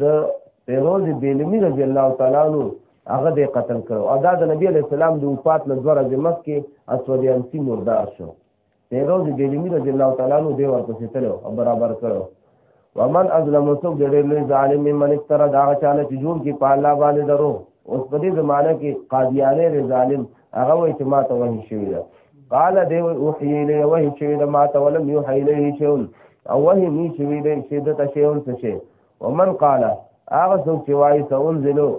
د پیروز بیلمی رضی الله تعالی عنہ هغه د قتل کړو او دا د نبی علی السلام د وفات نه دوه ورځې مخکې اسود عنسی مردار شو پیروز بیلمی رضی الله تعالی عنہ دی ورپسې تلو او برابر کړو ومن ازلم سوق د ډېر لوی ظالم من افترا دا چانه چې جوړ کې په الله باندې درو اوس په دې زمانه کې قادیانه ظالم هغه وایي چې ما ته وحي شوي ده قال دی وایي اوحي الی وحي شوي ده ما ته ولم یوحي الیه شیون او وحي نی شوي دی چې ده ته شیون څه شي ومن قال هغه څوک چې وایي سأنزلو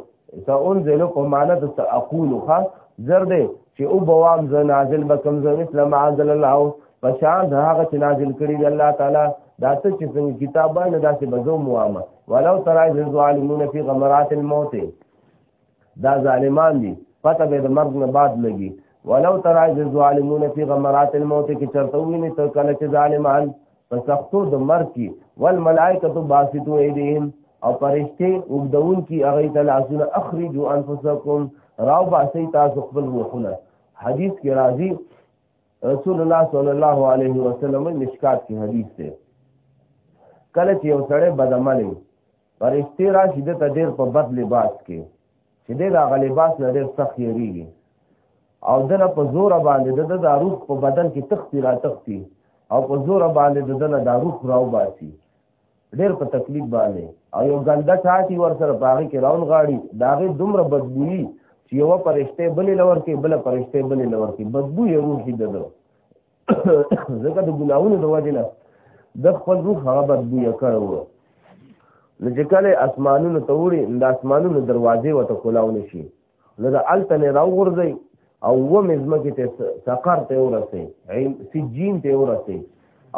سأنزلو په معنی د سأقولو ښه زر دی چې او بوام زه نازل به کوم زه مثل ما انزل الله په شان د هغه چې نازل کړي دی الله تعالی دا څه چې څنګه کتاب باندې داسې بزو موامه ولو ترای ظالمون فی غمرات الموت دا ظالمان دي پته به د مرګ نه بعد لګي ولو ترى الظالمون في غمرات الموت کې چرته ویني تر کله چې ظالمان په سختو د مرګ کې والملائکه باسطو ایدیهم او پرشته وګدون کې هغه ته لاسونه اخرجوا انفسکم راو باسي تاسو خپل روحونه حدیث کې راځي رسول الله صلی الله علیه وسلم مشکات کې حدیث ده کله چې یو سړی بدعمل پرشتي راشي د ته ډېر په بد لباس کې چې دی د هغه لباس نه ډېر سخت یېرېږي او د نه په زوره باندې د ده دا روح په بدن کې تختی را تختی او په زوره باندې د ده نه دا روح راو باسي ډېر په تکلیف باندې او یو ګنده ټاټي ور سره په هغې کې راون غاړي د هغې دومره بدبویي چې یوه پرشته بلې لور کې بله پرشته بلې لور کې بدبویه روح یې د ده ځکه د ګناهونو د وجې نه د خپل روح هغه بدبویه کړی و نو چې کله اسمانونو ته وړي د اسمانونو دروازې ورته کولاونه شي نو د هلته نه راوغورځئ او ومې ځمکې ته سقر ته ورسئ سجین ته ورسئ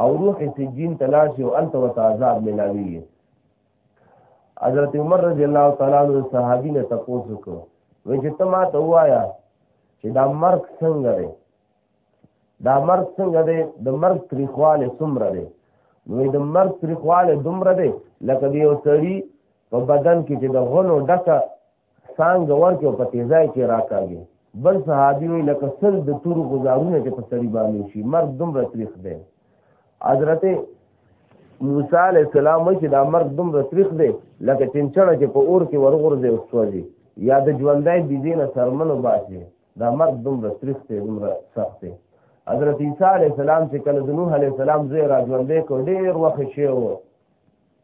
او روح سجین ته لاړ شي او هلته ورته عذاب میلاویږي حضرت عمر رضی الله تعالی عنه صحابي نه تپوس وکړو وای چې ته ما ته وایا چې دا مرګ څنګه دی دا مرګ څنګه دی د مرګ تریخواله څومره دی نو د مرګ تریخواله دومره دی لکه د یو سړي په بدن کې چې د غنو ډکه څنګه ورکې او په تیزای کې راکاږي بل صحابي وي لکه سل د تورو غزارونه چې په سړي باندې شي مرګ دومره تریخ دی حضرت موسی علی السلام چې دا مرګ دومره تریخ دی لکه چنچړه چې په اور کې ورغورځي او سوځي یا د ژوندۍ بيزینه سرمنو باسي دا مرګ دومره تریخ دی دومره سخت دی حضرت عیسی علیه السلام چې کله د نوح علیه السلام زوی را ژوندی کړ ډېر وخت شی و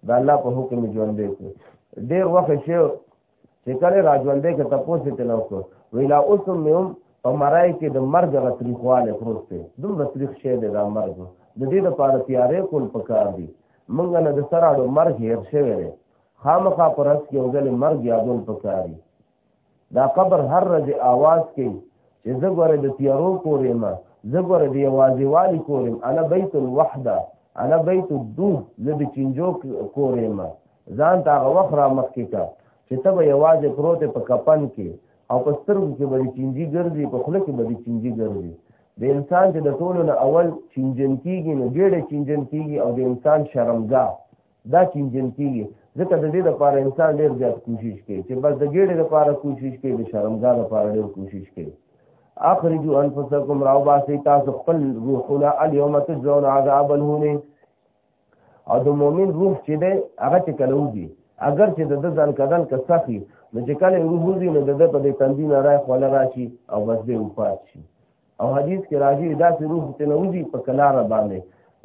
د الله په حکم ژوندی کړ ډېر وخت شی چې کله را ژوندی کړ تاسو ته نو کو ویلا اوسم میوم په مرای کې د مرګ غ تریخواله پروت دی دومره تریخ شی دی دا مرګ د دې لپاره تیارې کول پکار دي مونږ نه د سراړو مرګ هیر شوی دی خامخا پرس کې وګل مرګ یادول پکاري دا قبر هر ورځ आवाज کوي چې زه ګوره د تیارو کورې ما زه ګوره د یوازې والی کورې انا بیت الوحده انا بیت الدو زه د چینجو کورې ما ځان ته هغه وخت را مخکې کا چې ته به یوازې پروت په کپن کې او په سترګو کې به چینجی ګرځي په خوله کې به چینجی ګرځي د انسان چې د ټولو نه اول چینجن کیږي نو ګېډه چینجن کیږي او د انسان شرمګاه دا چینجن کیږي ځکه د دې لپاره انسان ډیر زیات کوشش کوي چې بس د ګېډې لپاره کوشش کوي د شرمګا لپاره ډیر کوشش کوي اخرجوا انفسکم راو باسي تاسو خپل روحونه اليوم تجزون عذاب الهون او د مؤمن روح چې ده هغه چې کله وځي اگر چې د ځان کدن کسخي نو چې کله روح وځي نو د په دې تندین راي خپل راشي او بس دې وفات شي او حدیث کې راځي دا چې روح ته نوځي په کلار باندې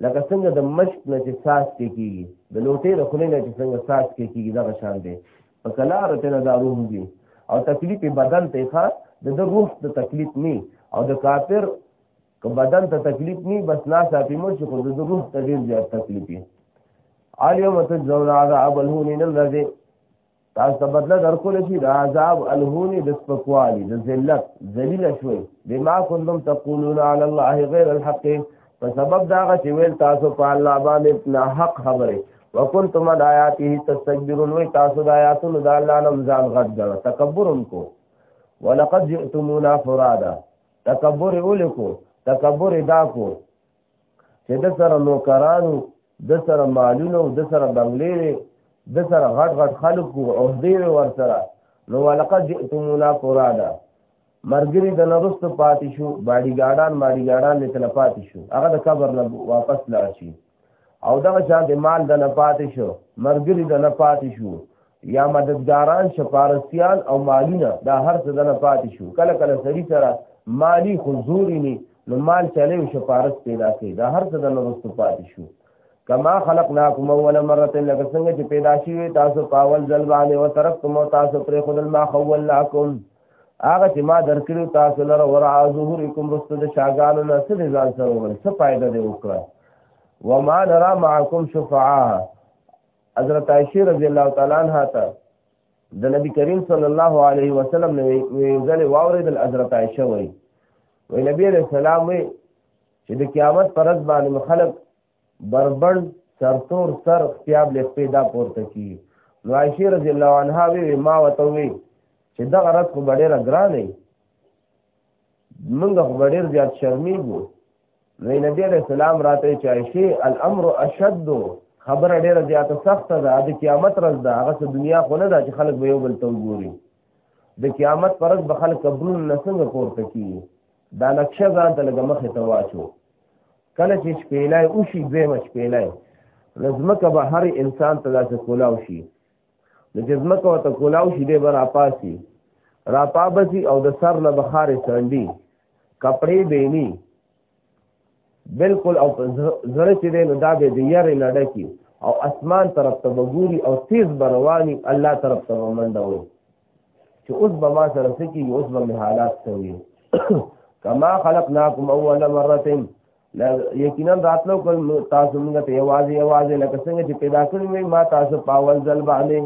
لکه څنګه د مشک نه چې ساس کې کیږي د لوټې د خلې نه چې څنګه ساس کې کیږي دا شان دی په کلار ته نه دا روح دي او تکلیف بدن ته ښه د د روح د تکلیف نه او د کافر که بدن ته تکلیف نه بس لا ساتي مو چې خو د روح ته ډیر زیات تکلیف وي عالم تجزون عذاب الهون الذي تاسو ته بدله درکول شي د عذاب الهونی د سپکوالی د ذلت ذلیل شوي بما كنتم تقولون على الله غير الحق په سبب دا چې ویل تاسو په الله باندې نه حق خبره وکنتم آیاته تستكبرون وی تاسو د آیاتونو د الله نه ځان غټ ګڼ تکبرم کو ولقد جئتمونا فرادا تکبر اولکو تکبر دا کو چې د سره نوکرانو د سره مالونو د سره بنگلې وي د سره غټ غټ خلق او عہدې وي ور سره نو ولقد جئتمونا فرادا مرګري د نرست پاتې شو باډي ګاډان باډي ګاډان نه تل پاتې شو هغه د قبر نه واپس لاړ شي او دغه شان د مال د نه پاتې شو مرګري د نه پاتې شو یا مددګاران شپارسیان او مالونه دا هر څه دنه پاتې شو کله کله سړي سره مالی خو زوري نه نو مال چلی او شپارس پیدا کړي دا هر څه دنه رستو پاتې شو کما خلقناکم اول مره لکه څنګه چې پیدا شوی تاسو پاول ځل باندې او طرف کوم تاسو پر خدل ما خولناکم هغه چې ما درکړو تاسو لره ور ظهورکم رستو د شاګانو نه څه ځان سره ول څه فائدہ دی وکړه وما نرى معكم شفعاء حضرت عائشه رضی الله تعالی عنها ته د نبی کریم صلی الله علیه وسلم نو ویل واوریدل حضرت عائشه وی وی نبی علیہ السلام وی چې د قیامت پر ورځ باندې خلک بربند سرتور سر خپل له پیدا پورته کی نو عائشه رضی الله عنها وی ما وته وی چې دا غرض خو ډیره ګرانه موږ خو ډېر زیات شرمېږو نو نبی علیہ السلام راته چې عائشه الامر اشد خبره ډېره زیاته سخته ده د قیامت ورځ ده هغه څه دنیا خو نه ده چې خلک به یو بل ته وګوري د قیامت پر ورځ به خلک قبرونه نه څنګه پورته کیږي دا نقشه ځان ته لږه مخې ته واچو کله چې شپېلی وشي دویمه شپېلی نو ځمکه به هر انسان ته داسې کولاو شي نو چې ځمکه ورته کولاو شي دی به راپاسي راپابسي او د سر نه بخارې څنډي کپړې بینی بالکل او زړه چې دی نو دا به د یارې لړه کی او اسمان طرف ته وګوري او تیز برواني الله طرف ته منډه وي چې اوس به ما سره سکی اوس به می حالات کوي کما خلقناکم اول مره لا یقینا راتلو کول تاسو موږ ته یوازې یوازې لکه څنګه چې پیدا کړی وي ما تاسو په اول ځل باندې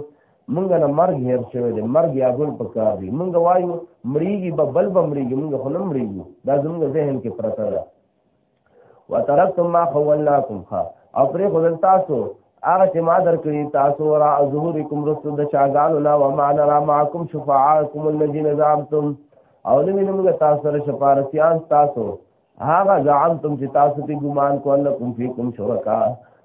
موږ نه مرګ هیر شوی دی مرګ یا ګل په کار دی موږ وایو مړیږي به بل به مړیږي موږ خو نه مړیږو دا زموږ ذهن کې پرته ده وترکتم ما خولناکم خا او پرې خدل تاسو هغه چې ما درکړي تاسو را ظهورکم رسول د شاګانو لا و معنا را معکم شفاعتکم الذين زعمتم او نو موږ تاسو سره شفاعتيان تاسو هغه زعمتم چې تاسو په ګمان کو انکم فیکم شرکا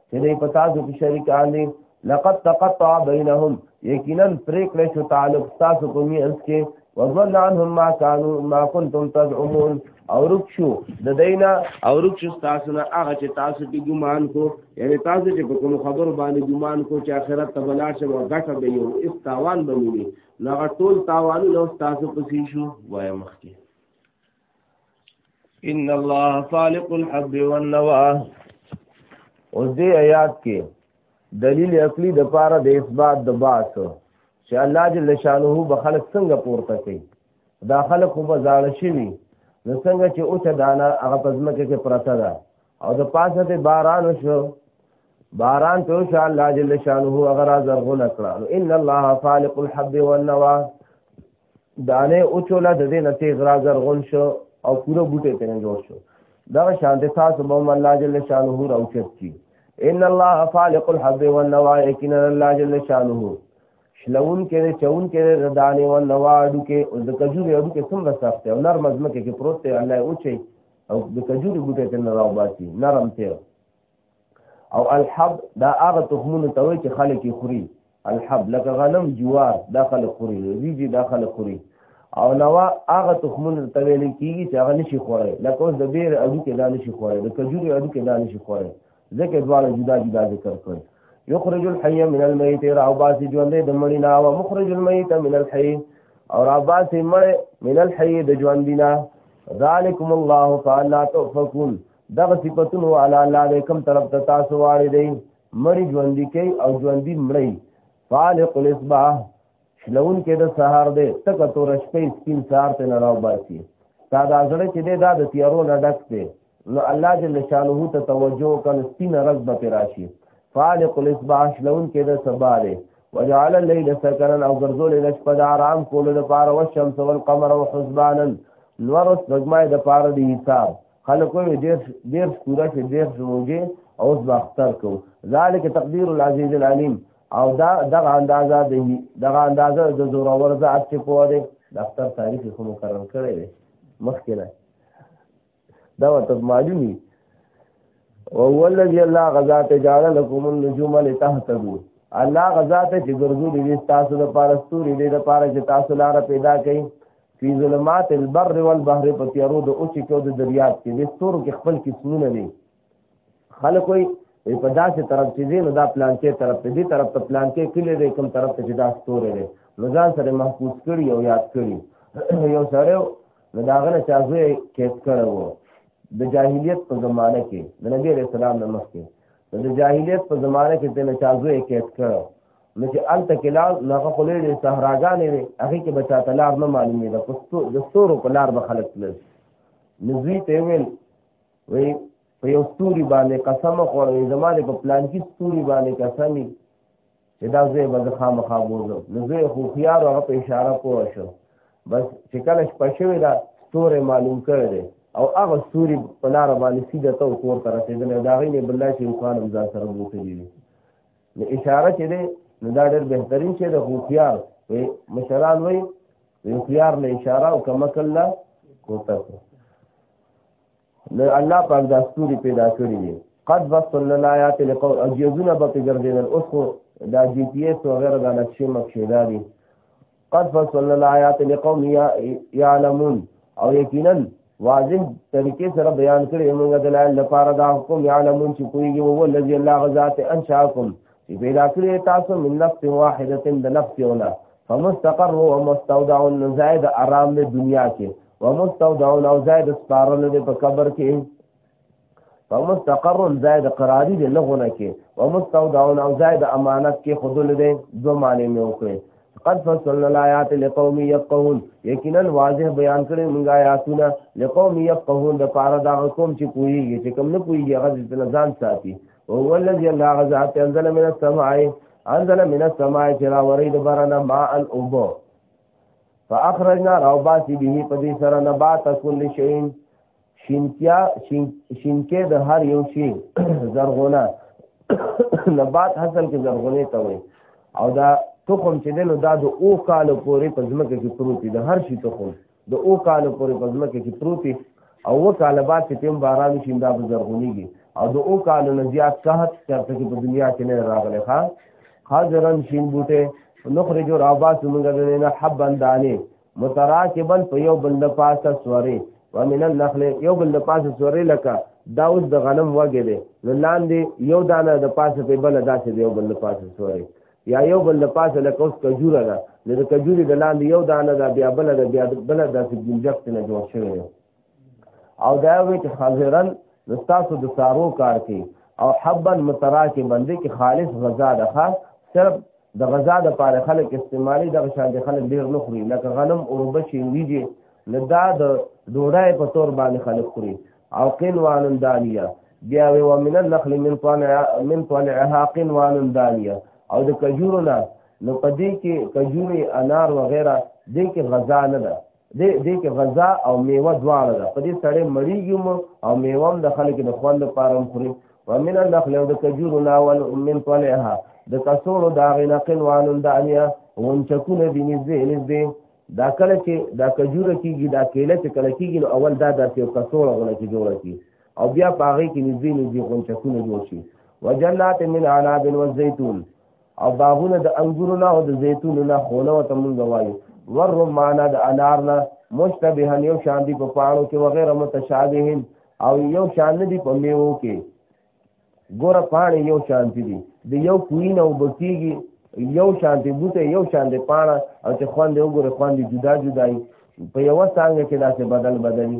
چې دې په تاسو کې شریکان دي لقد تقطع بینهم یقینا پریکړه شو تعلق تاسو په میانس کې وظن عنهم ما كانوا ما كنتم تزعمون او رک شو د دینا او رک شو تاسو نه هغه چې تاسو په ګمان کو یعنی تاسو چې په کوم خبر باندې ګمان کو چې آخرت ته بلار شي او غټه به یو استاوان بنوي نو ټول تاوان نو تاسو پسې شو وای مخکې ان الله خالق الحب والنوى اوس دې آیات کې دلیل عقلی د پاره د اثبات د باس چې الله جل شانه به خلق څنګه پورته کوي دا خلق خو به زاړه شي نو څنګه چې اوچ دانا هغه پزمکه کې پرته ده او د پاسه ته باران وشو باران ته شو الله جل شانه هغه را زرغونه کړه ان الله خالق الحب والنوى دانه او چولا د دې نته غرا زرغون شو او پوره بوټي ته جوړ شو دا شانت تاسو به الله جل شانه را اوچت کی ان الله فالق الحب والنوى ان الله جل شانه شلون کې چون کې دانه او نوا اډو کې او د کجوري اډو کې څومره سخت او نرم ځمکه کې پروت دی الله اوچي او د کجوري بوټي ته نه راو باسي نرم ته او الحب دا هغه تخمونه ته وایي چې خلک یې خوري الحب لکه غنم جوار دا خلک خوري ریجې دا خلک خوري او نوا هغه تخمونه ته ویل کېږي چې هغه نشي خوړی لکه اوس د بیر اډو کې دا نشي خوړی د کجوري اډو کې دا نشي خوړی ځکه دواړه جدا جدا ذکر کړل یخرج الحي من الميت راو باسي ژوندې د مړي نه او مخرج الميت من الحي او را باسي مړ من الحي د ژوندې نه ذالکم الله فانا تؤفكون دغه صفاتونو والا الله دې کوم طرف ته تاسو واړې دی مړی ژوندۍ کوي او ژوندۍ مړی فالق الاسباح شلون کې د سهار دې تک تور شپې سپین سهار ته نه راو باسي تا دا زړه چې دې دا د تیارو نه ډک دی نو الله جل شانه ته توجه کړي سپین رز به راشي فالق الاسباح شلون کې د سبا دې وجعل الليل سكنا او ګرځول د شپه د آرام کولو لپاره او شمس او القمر او حسبانا نور سپګمای د پاره دی حساب خلک وایي ډېر ډېر پوره کې ډېر زموږه او اوس باختر کو ذالک تقدیر العزیز العلیم او دا دغه اندازه دی دغه اندازه د زور اور ذات چې په وره د اختر تاریخ خو مقرر کړی دی مخکې نه دا ورته معلومي وهو الذي الله غزا ته جعل لكم النجوم لتهتدوا الله غزا ته چې ګرځولې دي تاسو لپاره ستوري دې لپاره چې تاسو لار پیدا کړئ فی ظلمات البر والبحر په تیارو د اوچې کې او د دریاب کې د ستورو کې خپل قسمونه دي خلک وایي په داسې طرف چې دی نو دا پلانکې طرف ته دی طرف ته پلانکې کلی دی کوم طرف ته چې دا ستوری دی نو ځان سره محفوظ کړي او یاد کړي یو سړی نو د هغه نه چا زوی کیس کړی و د جاهلیت په زمانه کې د نبی علیه السلام نه مخکې د جاهلیت په زمانه کې د نه چا زوی کیس کړی نو چې الته کې لار نو هغه خو لرې صحراګانې وي هغې کې به چاته لار نه معلومې ده د ستورو په لار به خلک تلل نو دوی ته ویل وی په یو ستوري باندې قسم خوړوي زما د په پلان کې ستوري باندې قسمي چې دا زوی به زه خامخا بوزم نو زوی خو خیار هغه په اشاره پوه شو بس چې کله شپه شوې ده ستوری معلوم کړی دی او هغه ستوري په لاره باندې سیده ته کور ته رسېدلی د هغې نه بله چې امکان هم ځان سره بوتلي دي نو اشاره چې دی نو دا ډېر بهترین شی د هوښیار وی مشران وی هوښیار له اشاره او کمکل له کوتک نو الله پاک دا ستوري پیدا کړی دی قد وصل الایات لقوم اجیزونه به ګرځیدل اوس خو دا جی پی ایس وغیرہ دا نقشې مقشې دا دي قد فصل الایات لقوم یعلمون او یقینا واضح طریقې سره بیان کړی موږ دلایل لپاره دا حکم یعلمون چې کویږي او الذي الله غزات انشاکم چې پیدا کړی تاسو من نفس واحده د نفس یو نه فمستقر او مستودع زائد آرام د دنیا کې ومستودع او زائد سپارل د په قبر کې فمستقر ځای د قراری دی لغونه کې ومستودع او ځای د امانت کې خودل دی دو معنی مې وکړي قد فصلنا الآيات لقوم يفقهون یقینا واضح بیان کړي موږ آیاتونه لقوم يفقهون د پاره دا قوم چې پوهیږي چې کوم نه پوهیږي هغه د ځان ساتي او هو الذي الله غزا انزل من السماء انزل من السماء چې را وري د بارنا ما ان اوبو فاخرجنا روباسي به په دې سره نبات كل شيء شینتیا شینکه د هر یو شی زرغونه نبات حاصل کې زرغونه ته وي او دا تخم چې دنو دا د او کال پورې په ځمکه کې پروت دی هر شي تخم د او کال پورې په ځمکه کې پروت دی او و کال بعد چې تم باران شي دا به زرغونیږي او د او کال نه زیات قحط چرته کې په دنیا کې نه راغلی ښا حاضرن شین بوټه نخرج را باس موږ د نه حبن دانه متراکبا په یو بل د پاسه سوري ومن النخل یو بل د پاسه سوري لکه دا اوس د غنم وګه دی نو لاندې یو دانه د پاسه په بل داسې دی یو بل د پاسه سوري یا یو بل د پاسه لکه اوس کجوره ده نو د کجوري د لاندې یو دانه ده بیا بل ده بیا بل داسې ګنجښت نه جوړ شوی دی او دا وی چې خزرن نو تاسو د سارو کار کې او حبا متراکه باندې کې خالص غذا ده خاص صرف د غذا د پاره خلک استعمالي د شان د خلک ډیر نه خوري لکه غنم او ربشي ویږي نه دا د ډوډۍ په تور باندې خلک خوري او قنوان دانیه بیا وی ومن النخل من طلع من طلعها قنوان دانیه او د کجورو نه نو پدې کې کجوري انار وغیرہ دې کې غذا نه ده دې دې کې غذا او میوه دواړه ده په دې سړې مړیږي او میوه هم د خلک د خوند لپاره هم خوري ومن النخل او د کجورو ناول من طلعها د کسورو دا غنه قنوان دانیا ونچکونه دي نږدې نږدې دا کله چې دا کجوره کیږي دا کېله چې کله کیږي نو اول دا داسې یو کسوره غونه کې جوړه کی او بیا په هغې کې نږدې نږدې غونچکونه جوړ شي وجنات من عناب والزیتون او باغونه د انګورو نه او د زیتونو نه خونه ته مونږ وایو ور رمانه د انار نه مشتبهن یو شان دي په پاڼو کې وغیره متشابهن او یو شان دي په میوو کې ګوره پاڼې یو شان دي د یو کوین او بکیږي یو شان دي بوته یو شان دي پاڼه او چې خوند یې وګوره خوند جدا جدا وي په یوه څنګه کې داسې بدل بدلي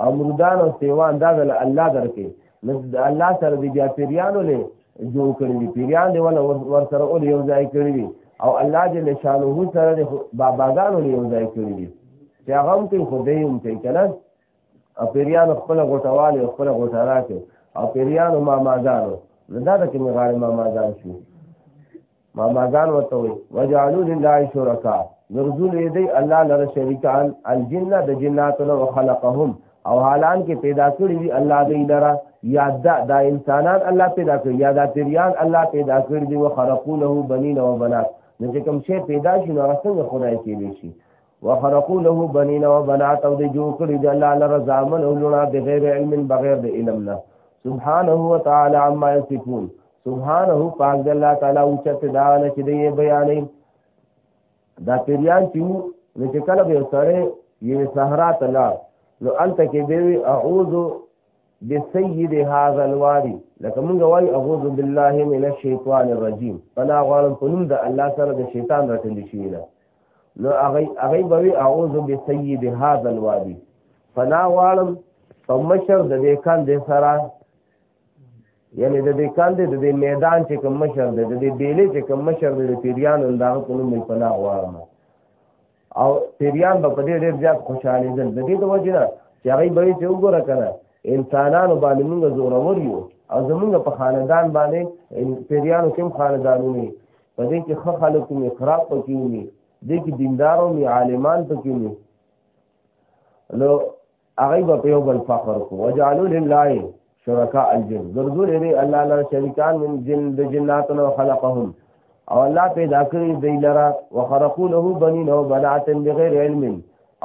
او مردان او سیوان دا د الله درکې نو الله سره دی بیا پیریانو له جوړ کړی دی پیریان دی ولا ور سره اول یو ځای کړی دی او الله جل شانه سره دی باباګانو له یو ځای کړی دی چې هغه هم کوي خو دی هم کوي کنه او پیریانو خپل غټواله خپل غټارا کوي او پیریانو ماماګانو نو دا د کوم غاړې ماماګان شو ماماګان وته وي وجعلوا لله شرکا ګرځول دی الله لره شریکان الجن د جناتو نو خلقهم او حالان کې پیدا کړی دی الله دی لره یا دا, دا انسانان الله پیدا کړی یا دا پیریان الله پیدا کړی دی وخرقوا له بنین و بنات نو چې کوم شی پیدا شي نو څنګه خدای کې دی شي وخرقو له بنین و بنات او دی جو کړی د الله لره زامن او لونه بغیر علم بغیر د علم نه سبحانه و تعالی عما یصفون سبحانه پاک د الله تعالی او چت دا نه چې دی بیانې دا پیریان چې نو چې کله به سره یې صحرا تلا نو انت کې به اعوذ بسید هذا الوادي لکه مونږ وای اعوذ بالله من الشیطان الرجیم فلا غالم فنم د الله سره د شیطان راټندې شي نه نو هغه هغه به اعوذ بسید هذا الوادي فنا والم په مشر د دې کان د سره یعنی د دې کان د دې میدان چې کوم مشر د دې بیلې چې کوم مشر د پیریان انداغ په نوم فنا والم او پیریان به په دې ډېر زیات خوشاله دي د دې د وجه نه چې هغه به چې وګوره کنه انسانانو باندې موږ زورور یو او زمونږ په خاندان باندې پیریانو کوم خاندانونه په دې کې ښه خلک مې خراب پکې وي دې کې دیندارو مې عالمان پکې وي نو هغه به په یو بل فخر کو وجعلوا لله شرکاء الجن ګرځول دې الله لپاره شریکان من جن د جناتو نو خلقهم او الله پیدا کړی دی لره وخرقوا له بنین او بنات بغیر علم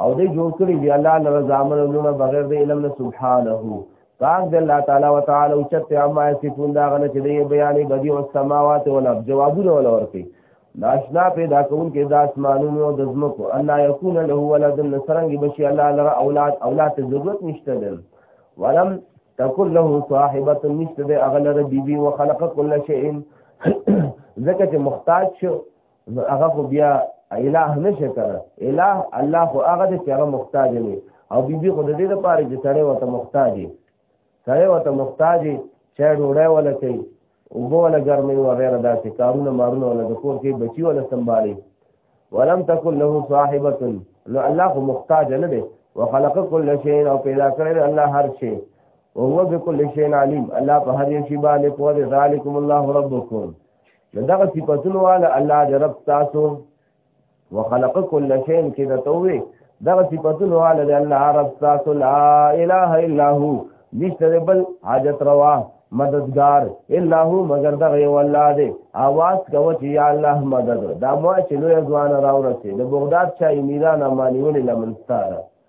او دې جوړ کړی دی الله لپاره زامن ولونه بغیر د علم نه سبحانه پاک د الله تعالی او تعالی او چت عما یصفون دا غنه چې دی بیان بدی او سماوات او الارض جوابونه ولا ورته ناشنا پیدا کون کې د اسمانونو او د زمکو الله یکون له ولد نصرنګ بشي الله لرا اولاد اولاد ته ضرورت نشته دل ولم تکل له صاحبه نشته د اغلره بیبي وخلق كل شيء ځکه چې محتاج شو نو هغه خو بیا الہ نشه کنه الہ الله خو هغه دې چې هغه محتاج نه او بی بی خو دې لپاره چې سړی وته محتاج دی سړی وته محتاج دی چې ډوړې ولا کوي او بو ولا ګرمي و غیره داسې کارونه مارونه ولا د کور کې بچي ولا سنبالي ولم تکن له صاحبه نو الله خو محتاج نه دی وخلق كل شيء او پیدا کړی الله هر شی او هو بكل شيء عليم الله په هر شي باندې پوهه ذالکم الله ربکم نو دغه صفاتونو والا الله دې رب تاسو وخلق كل شيء کې د توي دغه صفاتونو والا دې الله رب تاسو لا اله الا هو نشته بل حاجت روا مددگار الا هو مگر دغه یو الله دې आवाज کوي چې یا الله مدد دا مو چې لوی ځوان راورسي د بغداد چا میران امانیول لمنستاره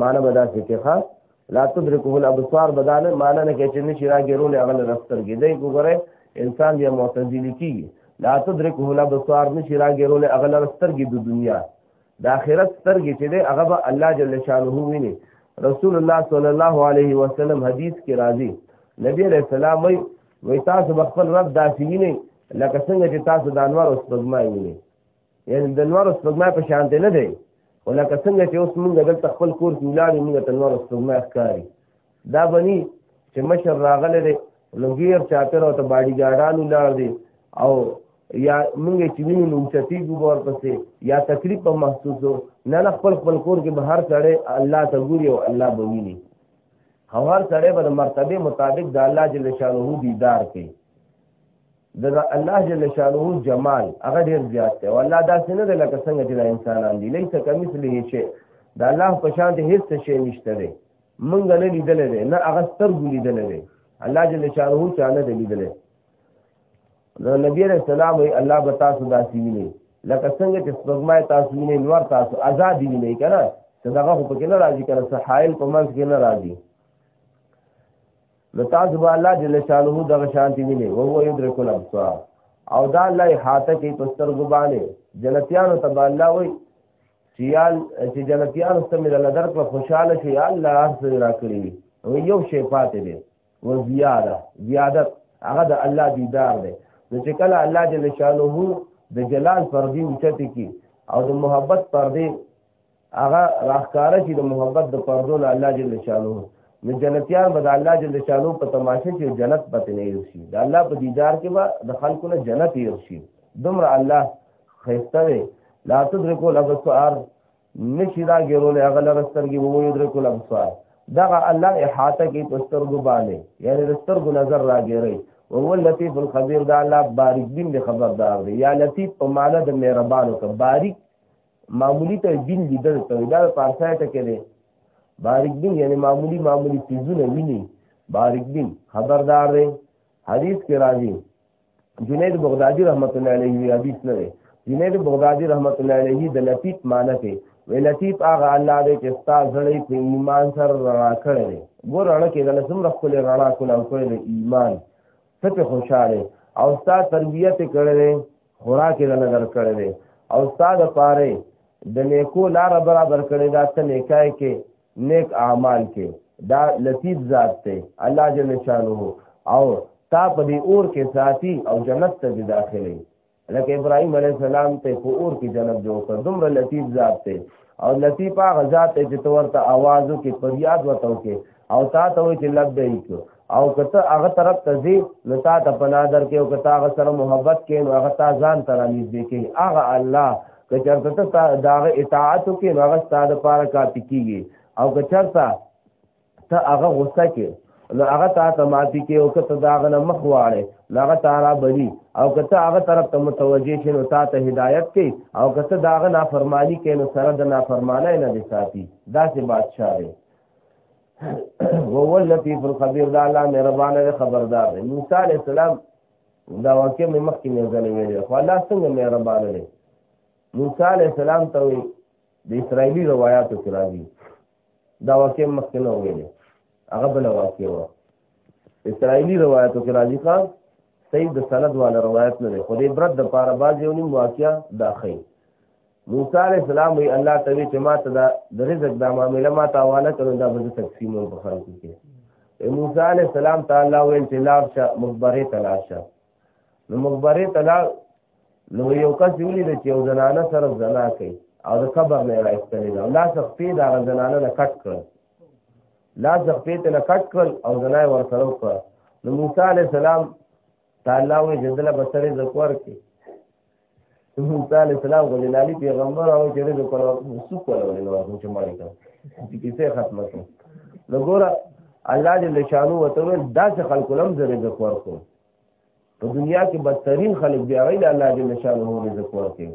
معنی به داسې کې ښه لا تدرکه الابصار بدانه معنی نه کې چې نشي راګرول هغه رستر کې دی وګوره انسان بیا معتزلی کیږي لا تدرکه الابصار نشي راګرول هغه رستر کې د دنیا د آخرت سترګې چې دی هغه به الله جل شانه ویني رسول الله صلی الله علیه وسلم حدیث کې راځي نبی علیہ السلام وی وی تاسو خپل رب داسې ویني لکه څنګه چې تاسو د انوار او سپګمای ویني یعنی د نور سپګما په شان دی نه دی او لکه څنګه چې اوس موږ دلته خپل کور کې ولاړو موږ ته نور سپګما ښکاري دا بني چې مشر راغلی دی نو غیر چاپر او ته باډي ګاډان ولاړ دی او یا موږ چې وینو نو چتی ګور پسې یا تکلیف په محسوسو نه نه خپل خپل کور کې به هر سړی الله ته ګوري او الله به ویني هر سړی به د مرتبه مطابق د الله جل شانه دیدار کوي د الله جل شانه جمال هغه ډیر زیات دی او الله دا څنګه ده لکه څنګه چې د انسانان دي لیسه کمثله شي د الله په شان ته هیڅ شی نشته دی مونږ نه لیدل دی نه هغه سترګو لیدل دی الله جل شانه چا نه لیدل نو نبی رسول الله وی الله به تاسو داسې ویني لکه څنګه چې سپوږمۍ تاسو ویني نور تاسو آزاد ویني کنه څنګه خو پکې نه راځي کنه سحائل په منځ کې نه راځي نو تاسو به الله جل شانه دغه شانتی ویني او هو یدرک الابصار او دا الله حاته کې پستر ګبانه جنتیانو ته الله وای چې یال چې جنتیانو ته مې الله درک خوشاله شي الله هر څه راکړي او یو شی پاتې دی و زیاده زیادت هغه د الله دیدار دی نو چې کله الله جل شانه د جلال پردي اوچته کی او د محبت پردي هغه راخکاره شي د محبت د پردو نه الله جل شانو نو جنتیان به د الله جل شانو په تماشه کې جنت پته نه یوسي د الله په دیدار کې به د خلکو نه جنت یوسي دومره الله خسته وي لا تدرکو الابصار نشي دا ګرول هغه لرسترګي وو یدرکو الابصار دغه الله احاطه کې پسترګو باندې یعنی رسترګو نظر راګري او هو لطیف الخبیر دا الله باریک بین خبردار دی یا لطیف په معنی د مهربانو کا باریک معمولی ته بین لیدل ته دا پارسای ته کې دی باریک بین یعنی معمولی معمولی چیزونه ویني باریک بین خبردار دی حدیث کې راځي جنید بغدادي رحمت الله علیه حدیث نه دی جنید بغدادي رحمت الله علیه د لطیف معنی ته وی لطیف هغه الله دې چې ستا زړې په ایمان سره رڼا کړې دی ګور اړه کې دل سم رخ کولې رڼا کوله او کړې ایمان ته په خوشاله او ستا تربیت کړې خوراک د نظر کړی دی او ستا د پاره د نیکو لار برابر کړی دا ته نیکای کې نیک اعمال کې دا لطیف ذات دی الله جل شانه او تا په دې اور کې ساتي او جنت ته دې داخلي لکه ابراهيم عليه السلام ته په اور کې جنت جوړ کړ دومره لطیف ذات دی او لطیف هغه ذات دی چې تورته आवाज وکي فریاد وته وکي او تا ته وی چې لبیک او کته هغه طرف ته ځي نو تا ته پناه درکې او کته هغه سره محبت کې نو هغه تا ځان ته رانږدې کې هغه الله که چرته ته داغه اطاعت کې نو هغه ستاسو لپاره کافي کیږي او که چرته ته هغه غوسه کې نو هغه تا ته ماتي کې او کته داغه نه مخ واړې هغه تارا بلی او کته هغه طرف ته متوجه شې نو تا ته هدایت کې او کته داغه نافرمانی کې نو سره د نافرمانه نه دي ساتي دا سه بادشاہ دی هو اللطیف الخبیر دا الله مهربان دی خبردار دی موسی علی السلام دا واقع مې مخکې نه ځلې ویلې خو الله څنګه مهربان دی موسی علی السلام ته وی د اسرایلی روایتو کې راځي دا واقع مخکې نه ویلې هغه بل واقع و اسرایلی روایتو کې راځي خان صحیح د سند والا روایت نه دی خو د عبرت د پاره باز یو نیم واقعیا دا خی موسی علی السلام وی الله تعالی چې ما ته دا د رزق دا معاملې ما ته حواله کړو دا به تقسیم په خلق کې موسی علی السلام تعالی ویل چې لاف شه مخبره تلاشه نو مخبره تلا نو یو کس ویل چې یو زنانه سره زنا کوي او د قبر نه راځي دا لاس خپې دا زنانه نه کټ کړ لا زخپې ته نه کټ کړل او زنای ور سره وکړه نو موسی علی السلام تعالی وې جدل بسره زکور کې موسی علی السلام غو جلالی پیغمبر او چې د کول سو کول نو هغه چې مړی کړ چې کیسه ختمه کړ نو ګوره الله جل شانو وته دا چې خلق لم زره زکور کو په دنیا کې بدترین خلک بیا غي الله جل شانو دې زکور کوي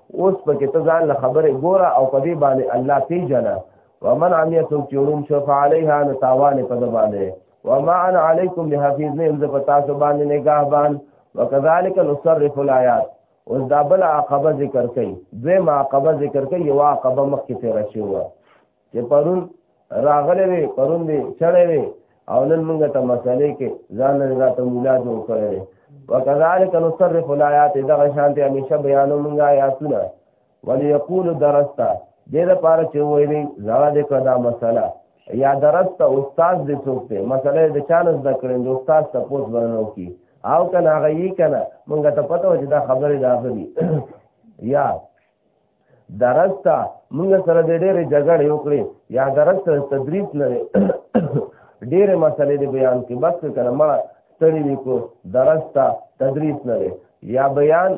اوس په کې ته ځان له خبرې ګوره او په دې باندې الله پیژنه ومن عمیا څوک چې علوم شو فعلیها نو تاوان په د باندې وما انا علیکم بحفیظ نه زه په تاسو باندې نگهبان وکذالک نصرف الایات اوس دا بل عقبه ذکر کړي دوی ما عقبه ذکر کړي یو عقبه مخکې تیر شوی چې پرون راغلې وي پرون دې چړې وي او نن موږ ته مسلې کې ځان نه راته مولا جوړ کړی دی وکذالک نصرف الایات دغه شانته همیشه بیانو موږ آیاتونه وليقول درستا دې لپاره چې وایي زړه دې کدا مسله یا درسته استاد دې څوک دی مسله دې چانه زده کړې د استاد ته پوس ورنو کی او کنه هغه یې کنه مونږ ته پته و چې دا خبره راغلی یا درسته موږ سره د ډېرې جګړې وکړې یا درسته تدریس نه دی ډېرې مسلې د بیان کې بس کنه ما ستړي وي کو درسته تدریس نه دی یا بیان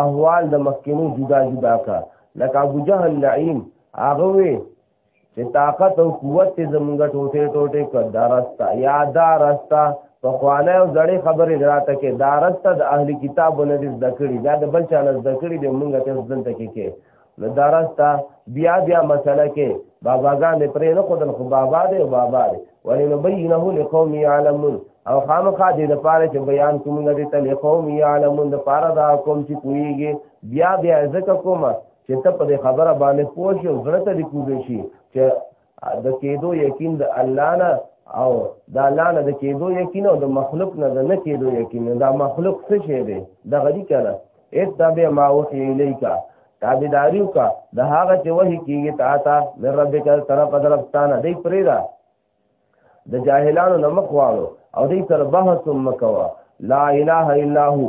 احوال د مخکینو جدا جدا کا لکه ابو جهل لعین هغه وی چې طاقت او قوت ته زمونږ ټوټه ټوټه کړ دا راستا یا دا راستا په خوانه او زړې خبرې راته کې دا راستا د اهلي کتابونه دې زده کړي دا د بل چا نه زده کړي دې مونږ ته دلته کې کې نو دا راستا بیا بیا مسله کې باباګان دې پرې نه خدل خو بابا دې او بابا دې ولې نو بینه له قوم یعلمون او خامخا دې د پاره چې بیان کوم دې ته له قوم یعلمون د پاره دا قوم چې پويږي بیا بیا ځکه کومه چې ته په دې خبره باندې پوه شې او زړه ته دې کوزې شي چې د کېدو یقین د الله نه او د الله نه د کېدو یقین او د مخلوق نه د نه کېدو یقین دا مخلوق څه شی دی د غدي کنه اتبع ما وحی الیکا تابعداریو کا د هغه چې وحی کیږي تا ته د رب کر طرف طرف ستانه دی پرې دا د جاهلانو نه مخواړو او دې سره بحث هم مکوا لا اله الا هو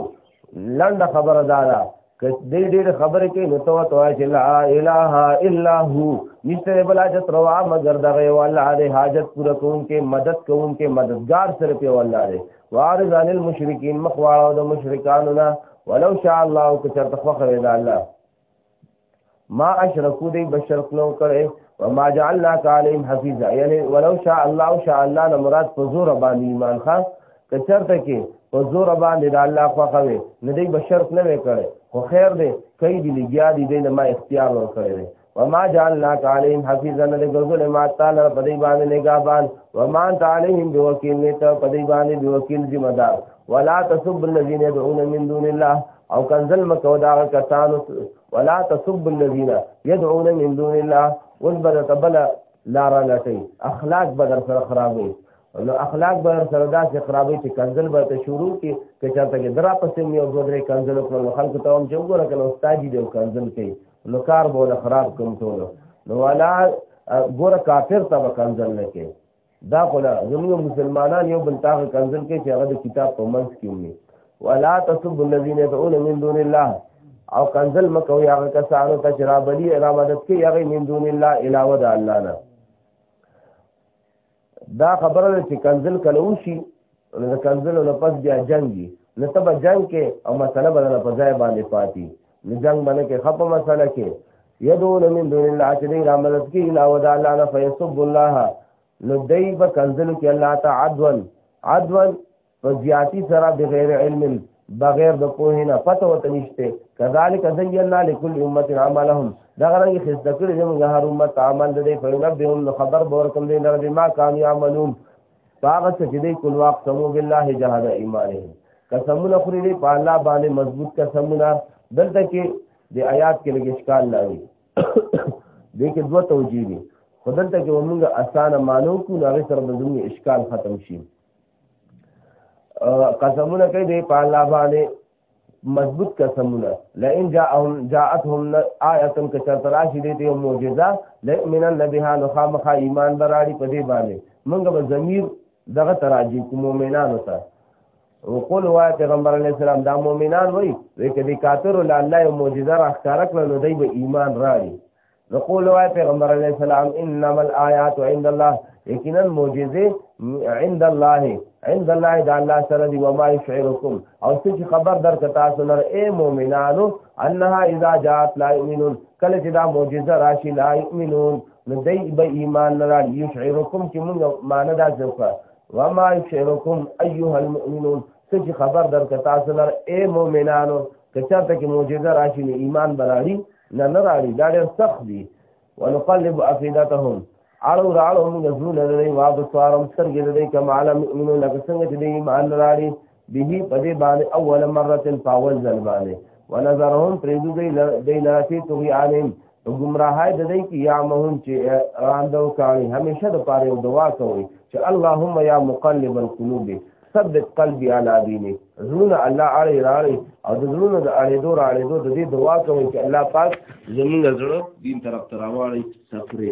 لنډه خبره دا ده که دې ډېر خبرې کوي نو ته ورته وایې چې لا اله الا هو نشته بل حاجت روا مګر دغه یو الله دی حاجت پوره کوونکی مدد کوونکی مددګار صرف یو الله دی وارض عن المشرکین مخواړه د مشرکانو نه ولو شاء الله که چېرته خوښه وي د الله ما اشرکو دی بشرک نو کړي وما جعلناك عليهم حفيظا یعنی ولو شاء الله شاء الله نه مراد په زور باندې ایمان ښا کچرته کې په زور باندې د الله خوخه وي نه دی بشرک نه وکړي خو خیر دی کای دی لګیا دی د ما اختیار ور کړی وما جعلناك عليهم حفيظا لغزل ما تعالی په دې باندې نگاهبان وما انت عليهم بوکیل نه ته په دې باندې بوکیل ذمہ دار ولا تسب الذين يدعون من دون الله او کنزل مکو دا کسانو ولا تسب الذين يدعون من دون الله وذبر قبل لا رانتي اخلاق بدر سره خرابوي نو اخلاق به سره داسې خرابې چې کنزل به ته شروع کې که چاته کې درا پسې یو دوه درې کنزل کړو خلکو ته هم چې وګوره کنه استاد دې کنزل کوي نو کار به خراب کوم ټول نو والا ګوره کافر ته کنزل نه کوي دا خو نه زموږ مسلمانان یو بل تاغه کنزل کې چې هغه د کتاب په منځ کې ومي ولا تسب الذين يدعون من دون الله او کنزل مکو یا هغه کسانو ته چې را بلی را مدد کوي هغه من دون الله علاوه د الله نه دا خبره چې کنزل کلو شي نو د کنځلو نه پس بیا جنگ دي نو ته به جنگ کې او مسله به نه په ځای باندې پاتې نو جنگ باندې کې خپه مسله کې یدون من دون الله چې دی را مدد کې لا ودا الله نه فیسب الله نو دی به کنځلو کې الله تعدون عدون په زیاتی سره بغیر علم بغیر د پوه نه پته وته نشته کذالک زینا لكل امه عملهم دا غره خسته کړی زموږ هر امت عمل د دې په نبهم خبر بور کوم دې نه به ما کان یعملون هغه څه چې دی کول واق سمو بالله جهاد ایمانه قسمونه خوري دی په الله باندې مضبوط قسمونه دلته کې د آیات کې لږ اشکال نه وي دې کې دوه توجیه دي خدلته کې موږ اسانه مانو کو نو هغه سره به زموږ اشکال ختم شي قسمونه کوي دی په الله باندې مضبوط قسمونه لئن جاءهم جاءتهم آیه که چرته راشي دې ته معجزه لئمنن بها نو خامخا ایمان براړي په دې باندې موږ به ضمیر دغه تراجی کوم مؤمنانو ته وقول وا پیغمبر علی السلام دا مؤمنان وای وې کدي کافر ول الله یو معجزه راخاره کړل نو دوی به ایمان راړي نقول وای پیغمبر علیہ السلام انما الآیات عند الله یقینا معجزه عند الله عند الله دا الله سره دی وما یشعرکم او څه چې خبر درک تاسو لر اے مؤمنانو انها اذا جاءت لا یؤمنون کله چې دا معجزه راشي لا یؤمنون نو دای به ایمان نه راځي یشعرکم چې موږ معنی دا ځکه وما یشعرکم ایها المؤمنون څه چې خبر درک تاسو لر اے مؤمنانو کچا ته کې معجزه راشي ایمان براري نه نه راړي دا ډېر سخت دي ونقلب افیدتهم اړو راړو موږ زړونه د دوی واب سوارم سترګې د دوی کم عالم مؤمنو لکه څنګه چې دوی ایمان نه راړي به په دې باندې اول مره په اول ځل باندې ونظرهم پرېږدو دوی دوی لره فی طغیانهم په ګمراهۍ د دوی کې یا مهم چې راندو کاڼي همیشه د پاره یو دعا کوي چې اللهم یا مقلب القلوب ثبت قلبي على ديني زړونه الله اړي راړي او د زړونو د اړېدو راړېدو د دې دعا کوي چې الله پاک زمونږ زړه دین طرف ته راوړي سفرې